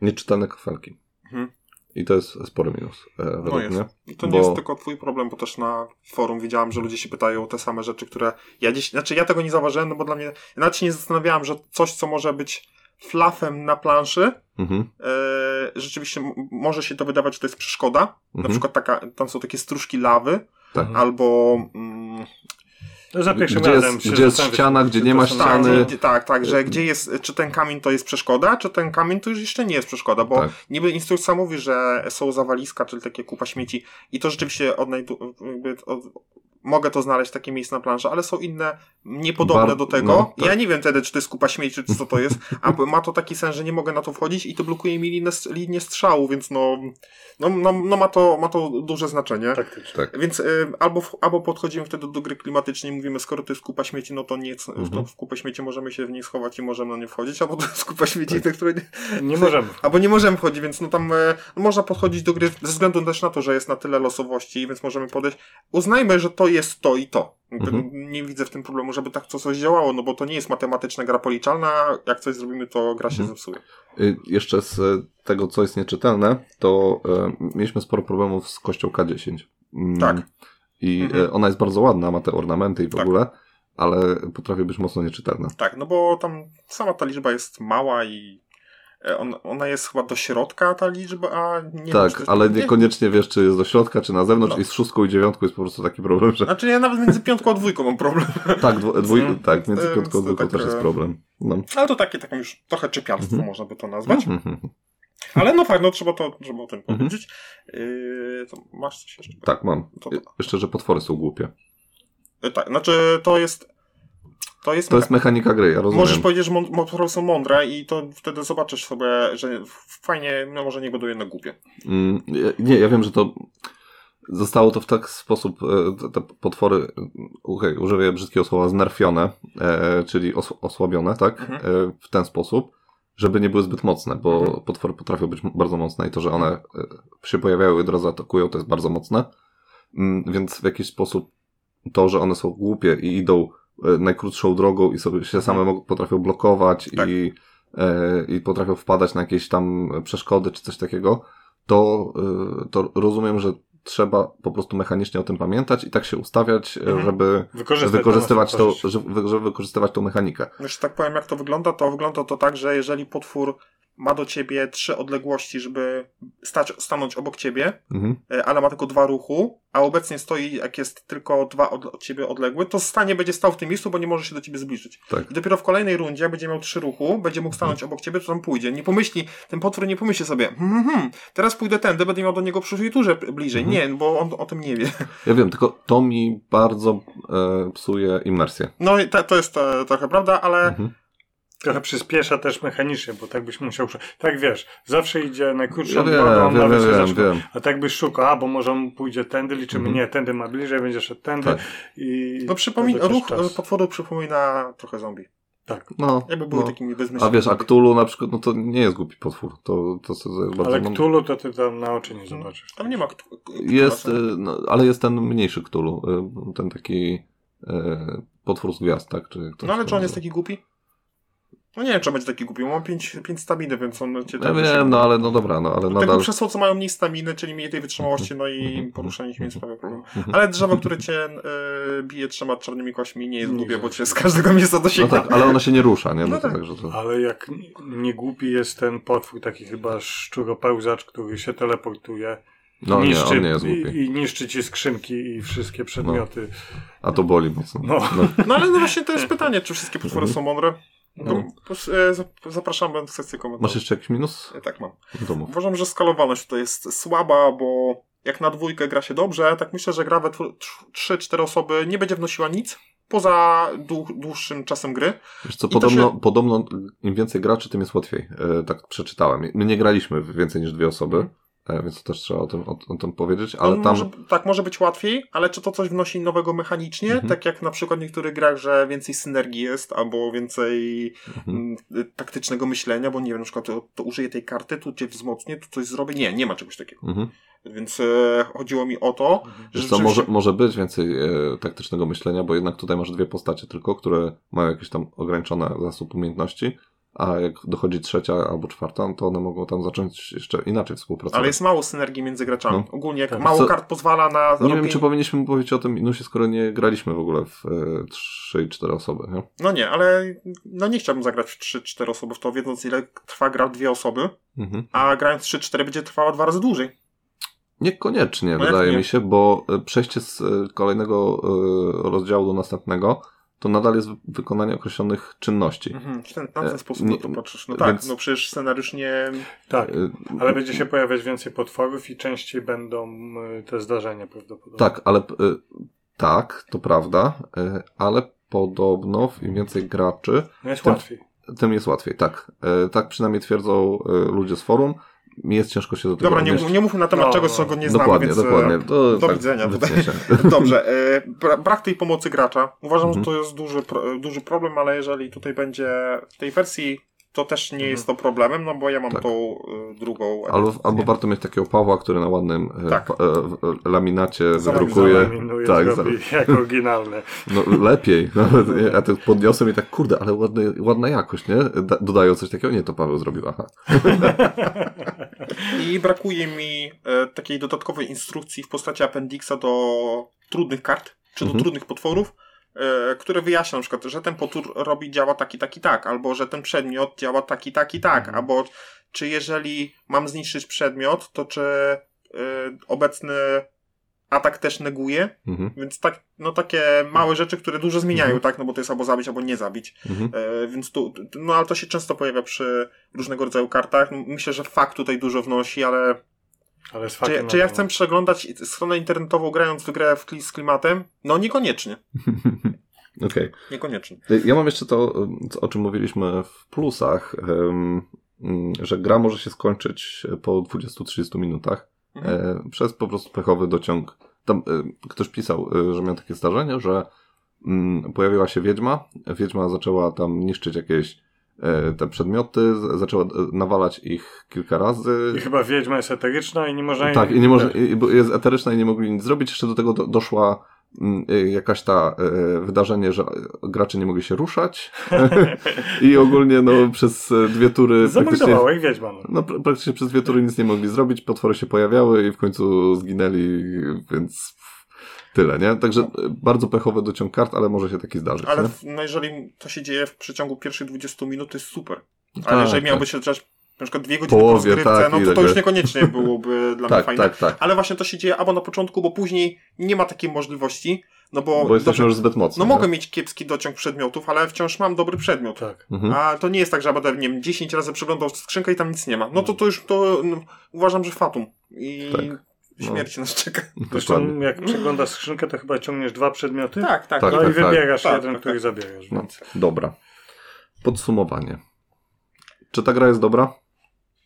nieczytane kafelki. Mhm. I to jest spory minus, e, według No jest. mnie. I to Bo- nie jest tylko twój problem, bo też na forum widziałem, że ludzie się pytają o te same rzeczy, które ja gdzieś, znaczy ja tego nie zauważyłem, no bo dla mnie, ja nawet się nie zastanawiałem, że coś, co może być flafem na planszy, Mhm. e, rzeczywiście może się to wydawać, że to jest przeszkoda. Na Mhm. przykład taka, tam są takie stróżki lawy, Tak. albo mm, To za pierwszym Gdzie razem jest- się gdzie jest ściana, gdzie nie ma tak, ściany. gdzie, tak, tak, że gdzie jest, czy ten kamień to jest przeszkoda, czy ten kamień to już jeszcze nie jest przeszkoda, bo Tak. niby instrukcja mówi, że są zawaliska, czyli takie kupa śmieci i to rzeczywiście odnajdu, jakby od, mogę to znaleźć takie miejsce na planszy, ale są inne niepodobne Bar- do tego. no, tak. Ja nie wiem wtedy, czy to jest kupa śmieci, czy co to jest, (laughs) a ma to taki sens, że nie mogę na to wchodzić i to blokuje mi linię, linię strzału, więc no, no, no, no ma, to, ma to duże znaczenie. Taktycznie. Tak. Więc y, albo, w- albo podchodzimy wtedy do gry klimatycznej i mówimy, skoro to jest kupa śmieci, no to nie, to Mhm. w kupę śmieci możemy się w niej schować i możemy na nie wchodzić, albo to jest kupa śmieci, Tak. te, które nie, Nie możemy. Albo nie możemy wchodzić, więc no tam no można podchodzić do gry ze względu też na to, że jest na tyle losowości, więc możemy podejść. Uznajmy, że to jest to i to. Mhm. Nie widzę w tym problemu, żeby tak to coś działało, no bo to nie jest matematyczna gra policzalna. Jak coś zrobimy, to gra się Mhm. zepsuje. Y, Jeszcze z e, tego, co jest nieczytelne, to e, mieliśmy sporo problemów z kością K10. Mm, Tak. I Mhm. e, ona jest bardzo ładna, ma te ornamenty i w Tak. ogóle, ale potrafi być mocno nieczytelna. Tak, no bo tam sama ta liczba jest mała i on, ona jest chyba do środka ta liczba, a nie wiem, tak, jest- ale niekoniecznie wiesz, czy jest do środka, czy na zewnątrz No. i z szóstką i dziewiątką jest po prostu taki problem, że Znaczy ja nawet między piątką a dwójką mam problem. tak, (laughs) dwój, Mm. tak między E, piątką a dwójką tak, też jest e, problem. No. Ale to takie, taką już trochę czepialstwo Mhm. można by to nazwać. Mhm. Ale no fajnie, no trzeba to trzeba o tym Mhm. powiedzieć. Yy, masz coś jeszcze? Tak, mam. To- Je- Jeszcze, że potwory są głupie. Yy, tak, znaczy to jest. To jest. To jest mechanika gry, ja rozumiem. Możesz powiedzieć, że potwory są mądre i to wtedy zobaczysz sobie, że fajnie, no może nie będą jednak głupie. Mm, Nie, ja wiem, że to zostało to w taki sposób, e, te, te potwory, e, okej, użyję brzydkiego słowa, znerfione, e, czyli os, osłabione, tak, Mhm. e, w ten sposób, żeby nie były zbyt mocne, bo Mhm. potwory potrafią być bardzo mocne i to, że one e, się pojawiają i od razu atakują, to jest bardzo mocne. Mm, Więc w jakiś sposób to, że one są głupie i idą e, najkrótszą drogą i sobie się same mogą, potrafią blokować Tak. i, e, i potrafią wpadać na jakieś tam przeszkody czy coś takiego, to, e, to rozumiem, że trzeba po prostu mechanicznie o tym pamiętać i tak się ustawiać, e, Mhm. żeby wykorzystywać, to żeby, żeby wykorzystywać tą mechanikę. Jeśli tak powiem, jak to wygląda, to wygląda to tak, że jeżeli potwór ma do ciebie trzy odległości, żeby stać, stanąć obok ciebie, Mhm. e, ale ma tylko dwa ruchu, a obecnie stoi, jak jest tylko dwa od, od ciebie odległy, to stanie będzie stał w tym miejscu, bo nie może się do ciebie zbliżyć. Tak. I dopiero w kolejnej rundzie, jak będzie miał trzy ruchu, będzie mógł stanąć obok ciebie, to tam pójdzie. Nie pomyśli, ten potwór nie pomyśli sobie, hmm, hmm, teraz pójdę tędy, będę miał do niego przy turze bliżej. Mhm. Nie, bo on o tym nie wie. (laughs) Ja wiem, tylko to mi bardzo e, psuje imersję. No i to, to jest e, trochę prawda, ale Mhm. Trochę przyspiesza też mechanicznie, bo tak byś musiał. Tak wiesz, zawsze idzie najkrótszą Ja drogą, wiem, nawet wiem, się wiem. A tak byś szukał, a bo może on pójdzie tędy, liczymy, Mhm. nie, tędy ma bliżej, będzie szedł tędy. Tak. I no przypomina, ruch czas. potworu przypomina trochę zombie. Tak. No, Jakby były no. takimi bezmyślnymi. A wiesz, a Cthulhu na przykład, no to nie jest głupi potwór. To, to, to jest bardzo Ale Cthulhu to ty tam na oczy nie zobaczysz. Tam nie ma ktu- k- Jest, Cthulhu. e, no, ale jest ten mniejszy Cthulhu. e, Ten taki e, potwór z gwiazd, tak? Czy No ale czy on jest taki głupi? No nie wiem, czy on będzie taki głupi. Mam 5 pięć staminy, więc on cię Ja tam wiem, no ale no dobra, no ale Tego nadal... przez to, co mają mniej staminy, czyli mniej tej wytrzymałości, no i Mhm. poruszanie się nie sprawia problemu. Mhm. Ale drzewo, które cię e, bije trzema czarnymi kośćmi, nie jest Nie głupie, bo cię z każdego miejsca No dosięga. tak, ale ono się nie rusza, nie? No, No tak. tak, że to... Ale jak nie głupi jest ten potwór, taki chyba szczuropełzacz, który się teleportuje. No nie, niszczy, on nie jest i, głupi. I niszczy ci skrzynki i wszystkie przedmioty. A to boli mocno. No. No ale no właśnie to jest pytanie, czy wszystkie potwory Mhm. są mądre? No. No. E, zap- zapraszam, będę w sekcji komentarzy. Masz jeszcze jakiś minus? E, Tak mam. Do mów. Uważam, że skalowalność to jest słaba, bo jak na dwójkę gra się dobrze, tak myślę, że gra we 3-4 osoby nie będzie wnosiła nic poza dłu- dłuższym czasem gry. Wiesz co, I podobno, się- podobno im więcej graczy, tym jest łatwiej. E, tak przeczytałem. My nie graliśmy więcej niż dwie osoby, e, więc to też trzeba o tym, o, o tym powiedzieć, ale tam... może, tak, może być łatwiej, ale czy to coś wnosi nowego mechanicznie? Mhm. Tak jak na przykład w niektórych grach, że więcej synergii jest, albo więcej Mhm. y, taktycznego myślenia, bo nie wiem, na przykład to, to użyję tej karty, tu cię wzmocnię, tu coś zrobię. Nie, nie ma czegoś takiego. Mhm. Więc e, chodziło mi o to, że Wiesz co, może, rzeczywiście- może być więcej e, taktycznego myślenia, bo jednak tutaj masz dwie postacie tylko, które mają jakiś tam ograniczony zasób umiejętności, a jak dochodzi trzecia albo czwarta, no to one mogą tam zacząć jeszcze inaczej współpracować. Ale jest mało synergii między graczami. No. Ogólnie jak Tak. mało Co- kart pozwala na Nie wiem, robienie... czy powinniśmy powiedzieć o tym minusie, skoro nie graliśmy w ogóle w e, trzy i cztery osoby, nie? No nie, ale no nie chciałbym zagrać w 3-4 osoby w to, wiedząc ile trwa gra w dwie osoby, Mhm. a grając w 3-4 będzie trwała dwa razy dłużej. Niekoniecznie, No wydaje nie? mi się, bo e, przejście z e, kolejnego rozdziału do następnego to nadal jest wy- wykonanie określonych czynności. Mhm. W ten, na ten E, sposób nie- na to patrzysz. No tak, więc- no przecież scenariusz nie... Tak, E, ale będzie się pojawiać więcej potworów i częściej będą y, te zdarzenia prawdopodobnie. Tak, ale e, tak, to prawda, e, ale podobno im więcej graczy, No jest Tym- łatwiej. tym jest łatwiej. Tak, e, tak przynajmniej twierdzą e, ludzie z forum. Mi jest ciężko się do tego Dobra, nie, nie mówmy na temat No, czegoś, no. czego nie znamy, Dokładnie, więc... e, dokładnie. To, do tak, widzenia. (laughs) Dobrze, e, bra- brak tej pomocy gracza. Uważam, Mhm. że to jest duży, duży problem, ale jeżeli tutaj będzie w tej wersji, to też nie jest to problemem, no bo ja mam Tak. tą e, drugą Albo, albo warto mieć takiego Pawła, który na ładnym e, Tak. e, w- e, laminacie wydrukuje. Tak, zrobi (laughs) jak oryginalne. No lepiej. Nawet, (laughs) nie? Ja to podniosłem i tak, kurde, ale ładny, ładna jakość, nie? Da, dodają coś takiego, nie, to Paweł zrobił, aha. (laughs) I brakuje mi e, takiej dodatkowej instrukcji w postaci appendixa do trudnych kart, czy do Mhm. trudnych potworów, e, które wyjaśnia na przykład, że ten potwór robi, działa taki, taki, tak, albo że ten przedmiot działa taki, taki, tak, Mhm. albo czy jeżeli mam zniszczyć przedmiot, to czy e, obecny atak też neguje, Mhm, więc tak, no takie małe rzeczy, które dużo zmieniają, Mhm. tak, no bo to jest albo zabić, albo nie zabić. mhm. E, więc tu, tu- no ale to się często pojawia przy różnego rodzaju kartach. Myślę, że fakt tutaj dużo wnosi, ale Ale z czy, czy ja chcę przeglądać stronę internetową grając w grę w kli- z klimatem? No niekoniecznie. (laughs) Okej. Niekoniecznie. Ja mam jeszcze to, o czym mówiliśmy w plusach, mm, że gra może się skończyć po 20-30 minutach Mhm. e, przez po prostu pechowy dociąg. Tam e, ktoś pisał, e, że miał takie zdarzenie, że mm, pojawiła się wiedźma, wiedźma zaczęła tam niszczyć jakieś te przedmioty, zaczęła e, nawalać ich kilka razy. I chyba wiedźma jest eteryczna i nie można Tak, i nie może, jest eteryczna i nie mogli nic zrobić. Jeszcze do tego do, doszła mm, y, jakaś ta y, wydarzenie, że gracze nie mogli się ruszać (laughs) i ogólnie no przez e, dwie tury praktycznie, ich wiedźma. No. no, pr- praktycznie przez dwie tury nic nie mogli zrobić, potwory się pojawiały i w końcu zginęli, więc tyle, nie? Także e, bardzo pechowy dociąg kart, ale może się taki zdarzyć, Ale w, no jeżeli to się dzieje w przeciągu pierwszych 20 minut, to jest super. Ale Tak, jeżeli miałby tak. się zacząć na przykład dwie godziny Połowie, po tak, no to to tak już niekoniecznie byłoby (laughs) dla mnie Tak, fajne. tak, tak. Ale właśnie to się dzieje albo na początku, bo później nie ma takiej możliwości, no bo, Bo jesteśmy już zbyt mocno. no nie? mogę mieć kiepski dociąg przedmiotów, ale wciąż mam dobry przedmiot. Tak. Mhm. A to nie jest tak, że ja będę, nie wiem, 10 razy przeglądał skrzynkę i tam nic nie ma. No to to już to no, uważam, że fatum. I Tak. No. śmierć nas czeka. Zresztą jak przeglądasz skrzynkę, to chyba ciągniesz dwa przedmioty. Tak, tak. Tak, No to- i wybierasz tak, jeden, tak, który tak. zabierasz. No, dobra. Podsumowanie. Czy ta gra jest dobra?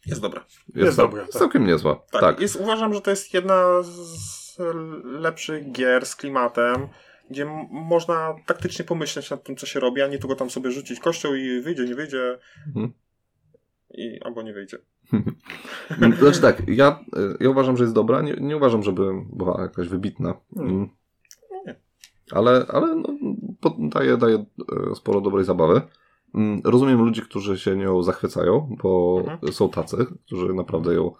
Jest dobra. Jest cał- dobra, tak. Całkiem niezła. Tak, tak. Jest, uważam, że to jest jedna z lepszych gier z klimatem, gdzie można taktycznie pomyśleć nad tym, co się robi, a nie tylko tam sobie rzucić kością i wyjdzie, nie wyjdzie. Mhm. I, albo nie wyjdzie. (laughs) Znaczy tak, ja, ja uważam, że jest dobra. Nie, nie uważam, żeby była jakaś wybitna. Mm. Nie. Ale, ale no, daje, daje e, sporo dobrej zabawy. Mm, Rozumiem ludzi, którzy się nią zachwycają, bo Mhm. są tacy, którzy naprawdę ją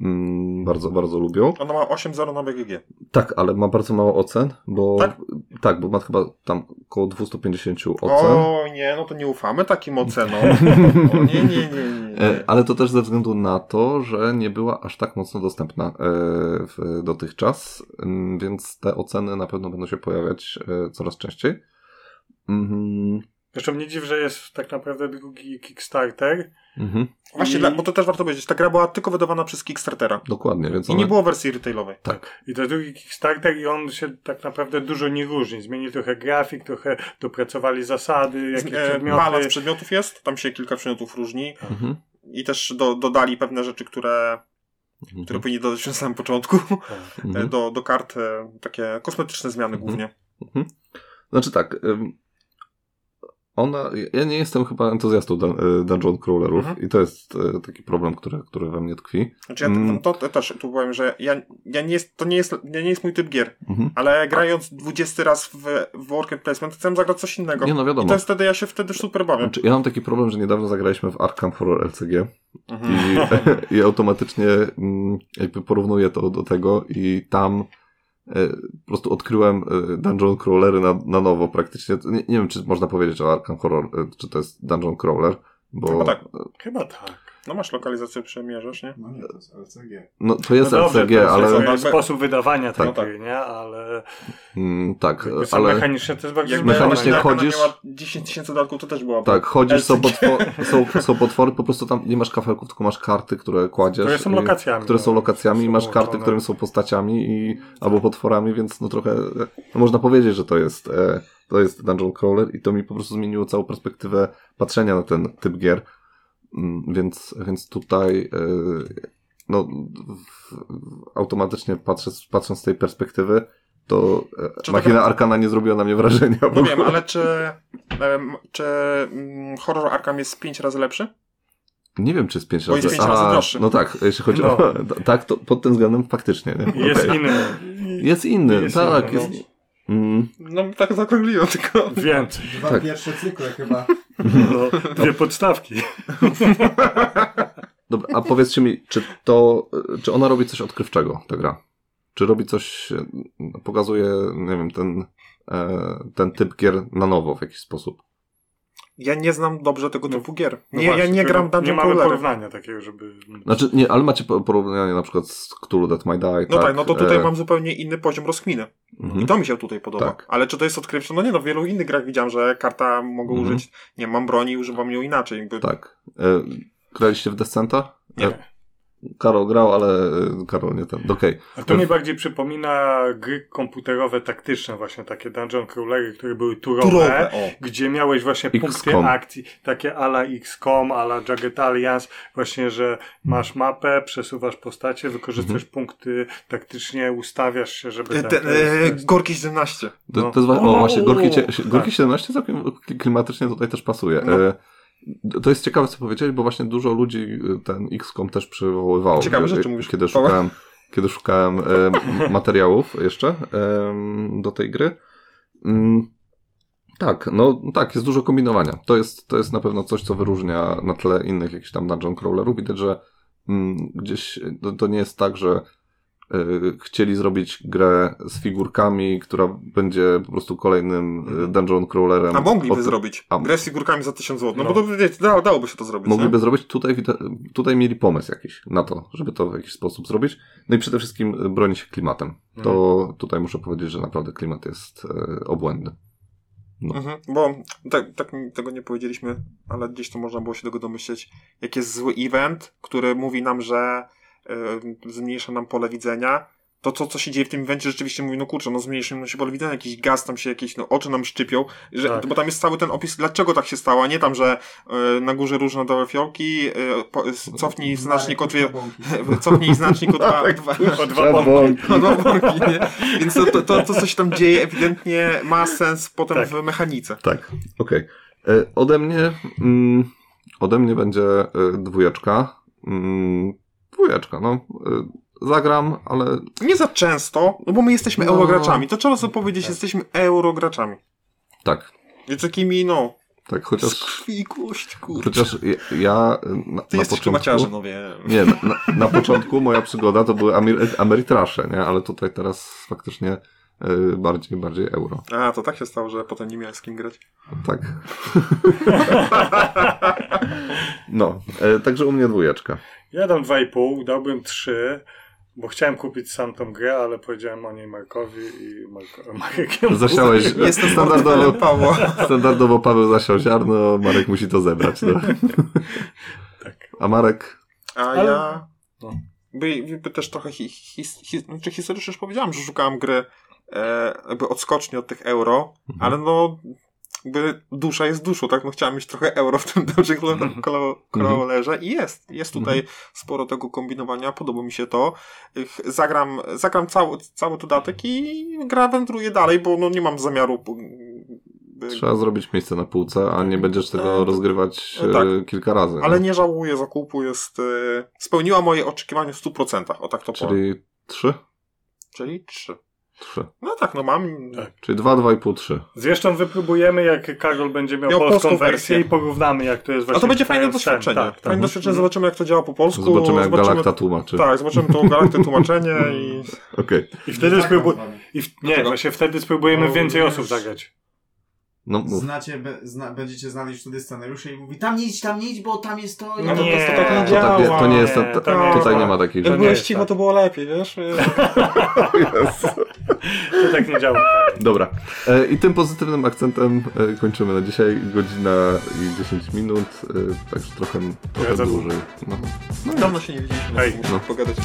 mm, bardzo, bardzo lubią. Ona ma 8-0 na BGG. Tak, ale ma bardzo mało ocen, bo Tak? tak, bo ma chyba tam około 250 ocen. O nie, no to nie ufamy takim ocenom. (laughs) O, nie, nie, nie, nie. E, Ale to też ze względu na to, że nie była aż tak mocno dostępna e, w, dotychczas, mm, więc te oceny na pewno będą się pojawiać e, coraz częściej. Mhm, Zresztą nie dziw, że jest tak naprawdę drugi Kickstarter. mhm, Właśnie, I- dla, bo to też warto powiedzieć, ta gra była tylko wydawana przez Kickstartera. dokładnie, więc I one, nie było wersji retailowej. Tak, I to drugi Kickstarter i on się tak naprawdę dużo nie różni. Zmienili trochę grafik, trochę dopracowali zasady, jakieś E, przedmioty. Balans przedmiotów jest, tam się kilka przedmiotów różni. mhm, I też do, dodali pewne rzeczy, które, które mhm, powinni dodać na samym początku. Tak. mhm. do, do kart e, takie kosmetyczne zmiany Mhm. głównie. Znaczy tak, ym, ona, ja nie jestem chyba entuzjastą dun, e, dungeon crawlerów Mhm. i to jest e, taki problem, który, który we mnie tkwi. Znaczy ja Mm. to, to też tu powiem, że ja, ja nie jest, to nie jest, nie jest mój typ gier, Mhm. ale grając 20 raz w, w worker placement chcę zagrać coś innego. Nie no I wiadomo. to jest wtedy, ja się wtedy super bawię. Znaczy, ja mam taki problem, że niedawno zagraliśmy w Arkham Horror LCG Mhm. i, (laughs) i automatycznie mm, jakby porównuję to do tego i tam po prostu odkryłem e, dungeon crawlery na, na nowo praktycznie. Nie, nie wiem, czy można powiedzieć o Arkham Horror, e, czy to jest dungeon crawler, bo Chyba tak. Chyba tak. No masz lokalizację przemierzasz, nie? No nie, to jest LCG. No to jest no dobrze, LCG, to jest ale... jakby sposób wydawania tej No tak. gry, nie? Ale Mm, tak, jakby ale... mechanicznie to jest bardzo Jak Mechanicznie chodzisz... miała 10 tysięcy dodatków, to też była. Tak, chodzisz, są, LCG. potwor, są, są potwory, po prostu tam nie masz kafelków, tylko masz karty, które kładziesz. Które są i- lokacjami, Które są no. lokacjami i Są masz karty, połączone. które są postaciami i, albo potworami, więc no trochę, no można powiedzieć, że to jest, e, to jest Dungeon Crawler i to mi po prostu zmieniło całą perspektywę patrzenia na ten typ gier. Mm, Więc, więc tutaj, e, no, automatycznie patrzę, patrząc z tej perspektywy, to e, Czy Machina taka- Arkana nie zrobiła na mnie wrażenia. w No wiem, ale czy, em, czy mm, horror Arkham jest 5 razy lepszy? Nie wiem, czy jest 5 Bo razy. jest pięć razy A, droższy. No tak, jeśli chodzi No. o. (laughs) Tak, to pod tym względem faktycznie. Nie? Jest Okej. inny. Jest inny, Jest tak. inny, jest, no. mm, No tak zaokrągliłem tylko. Więcej. Dwa Tak. pierwsze cykle chyba. No, dwie podstawki. (laughs) dobra, a powiedzcie mi, czy to. Czy ona robi coś odkrywczego, ta gra? Czy robi coś. e, Pokazuje, nie wiem, ten, e, ten typ gier na nowo w jakiś sposób? Ja nie znam dobrze tego No, typu gier. No Nie, właśnie, ja nie gram w Nie Dungeon mamy Crawlery. porównania takiego, żeby... Znaczy, nie, ale macie po- porównanie na przykład z Cthulhu That Might Die. No tak, no to tutaj e, mam zupełnie inny poziom rozkminy. mhm. I to mi się tutaj podoba. Tak. Ale czy to jest odkrywcze? No nie, no w wielu innych grach widziałem, że karta mogę Mhm. użyć, nie mam broni, używam ją inaczej. Jakby... Tak. E, graliście w Descenta? Nie. E, Karol grał, ale e, Karol nie ten. Okej. A to mi bardziej przypomina gry komputerowe, taktyczne właśnie, takie dungeon crawlery, które były turowe, Turowe, gdzie miałeś właśnie punkty akcji, takie ala XCOM, ala Jagged Alliance, właśnie, że masz mapę, przesuwasz postacie, wykorzystasz Mhm. punkty, taktycznie ustawiasz się, żeby... E, ten- Ten, e, Gorki 17. To, No. to jest wa- o, O, właśnie, Gorki. Gorki 17 całkiem klimatycznie tutaj też pasuje. No. To jest ciekawe, co powiedzieli, bo właśnie dużo ludzi e, ten XCOM też przywoływało. Ciekawe e, rzeczy mówisz, Kiedy szukałem, kiedy szukałem e, materiałów jeszcze e, do tej gry. Mm, tak, no tak, jest dużo kombinowania. To jest, to jest na pewno coś, co wyróżnia na tle innych jakichś tam dungeon crawlerów. Widać, że mm, gdzieś to, to nie jest tak, że y, chcieli zrobić grę z figurkami, która będzie po prostu kolejnym y, dungeon crawlerem. A mogliby Od- zrobić. A- Grę z figurkami za 1000 zł. No, No. bo to wiecie, da, dałoby się to zrobić. Mogliby nie? zrobić, tutaj, tutaj mieli pomysł jakiś na to, żeby to w jakiś sposób zrobić. No i przede wszystkim y, broni się klimatem. To tutaj muszę powiedzieć, że naprawdę klimat jest y, obłędny. No. Mhm, bo tak, tak tego nie powiedzieliśmy, ale gdzieś to można było się tego domyśleć. Jak jest zły event, który mówi nam, że y, zmniejsza nam pole widzenia, to co, co się dzieje w tym evencie rzeczywiście mówi, no kurczę, no zmniejszy nam się pole widzenia, jakiś gaz tam się, jakieś no, oczy nam szczypią, że, Tak. bo tam jest cały ten opis, dlaczego tak się stało, a nie tam, że y, na górze różnorodne fiołki, y, po, cofnij znacznik o dwie, cofnij znacznik (laughs) o dwa, dwa, O dwa o dwa bąki, nie? Więc to, to, to, to, co się tam dzieje, ewidentnie ma sens potem Tak. w mechanice. Tak, okej. E, Ode mnie, mm, ode mnie będzie e, dwójeczka. Mm, dwójeczka, no. E, Zagram, ale Nie za często, no bo my jesteśmy No. eurograczami. To trzeba sobie powiedzieć, jesteśmy eurograczami. tak, I takimi, no, tak, z chociaż, krwi i kość, kurczę. chociaż ja- ja na, Ty na jesteś początku... no wiem. Nie, na, na, na początku moja przygoda to były Amer- Ameritrasze, nie? Ale tutaj teraz faktycznie bardziej, bardziej euro. A, to tak się stało, że potem nie miałem z kim grać. Tak. (laughs) No, e, także u mnie dwójeczka. Ja dam 2,5, dałbym 3, bo chciałem kupić sam tą grę, ale powiedziałem o niej Markowi i Marko, Marek ją Zasiałeś kupił. Jestem standardowo, (laughs) Pawła. standardowo Paweł zasiał ziarno, Marek musi to zebrać. No. (laughs) Tak. A Marek, A Ale- ja... no. By, by też trochę hi, his, his, znaczy historycznie już powiedziałem, że szukałem gry e, jakby odskocznie od tych euro, ale no jakby dusza jest duszą, tak? No chciałem mieć trochę euro w tym dobrze kololerze i jest. Jest tutaj sporo tego kombinowania, podoba mi się to. Zagram, zagram cały, cały dodatek i gra wędruje dalej, bo no nie mam zamiaru trzeba zrobić miejsce na półce, a nie będziesz tego E, rozgrywać e, tak. e, kilka razy. ale no. nie żałuję zakupu, jest spełniła moje oczekiwania w 100%, o tak to powiem. Czyli trzy? Czyli 3. Trzy. No tak, no mam. Tak. Czyli dwa, dwa i pół, trzy. Zresztą wypróbujemy, jak Karol będzie miał, Miał polską, polską wersję wersję. i porównamy, jak to jest właśnie. A to będzie fajne ten- doświadczenie. Tak, tak. Fajne doświadczenie, zobaczymy jak to działa po polsku. Zobaczymy, jak Galakta tłumaczy. Tak, zobaczymy tą Galaktę tłumaczenie i... (laughs) Okej. I wtedy Zagram spróbuj... z wami. I w... Nie, właśnie wtedy spróbujemy No, więcej już- osób zagrać. No mów. Znacie, be, zna, będziecie znali już wtedy scenariusze i mówi tam nie idź, tam nie idź, bo tam jest to. No to- nie, to tak nie To, tak, nie- to nie jest, to, to, to tutaj nie ma tak. takiej Jak byłeś cicho, tak. to było lepiej, wiesz? To tak nie działa. Dobra. E, I tym pozytywnym akcentem e, kończymy na dzisiaj. Godzina i 10 minut, e, także trochę, trochę dłużej. No. Dawno się nie widzieliśmy, Hej. No. pogadać.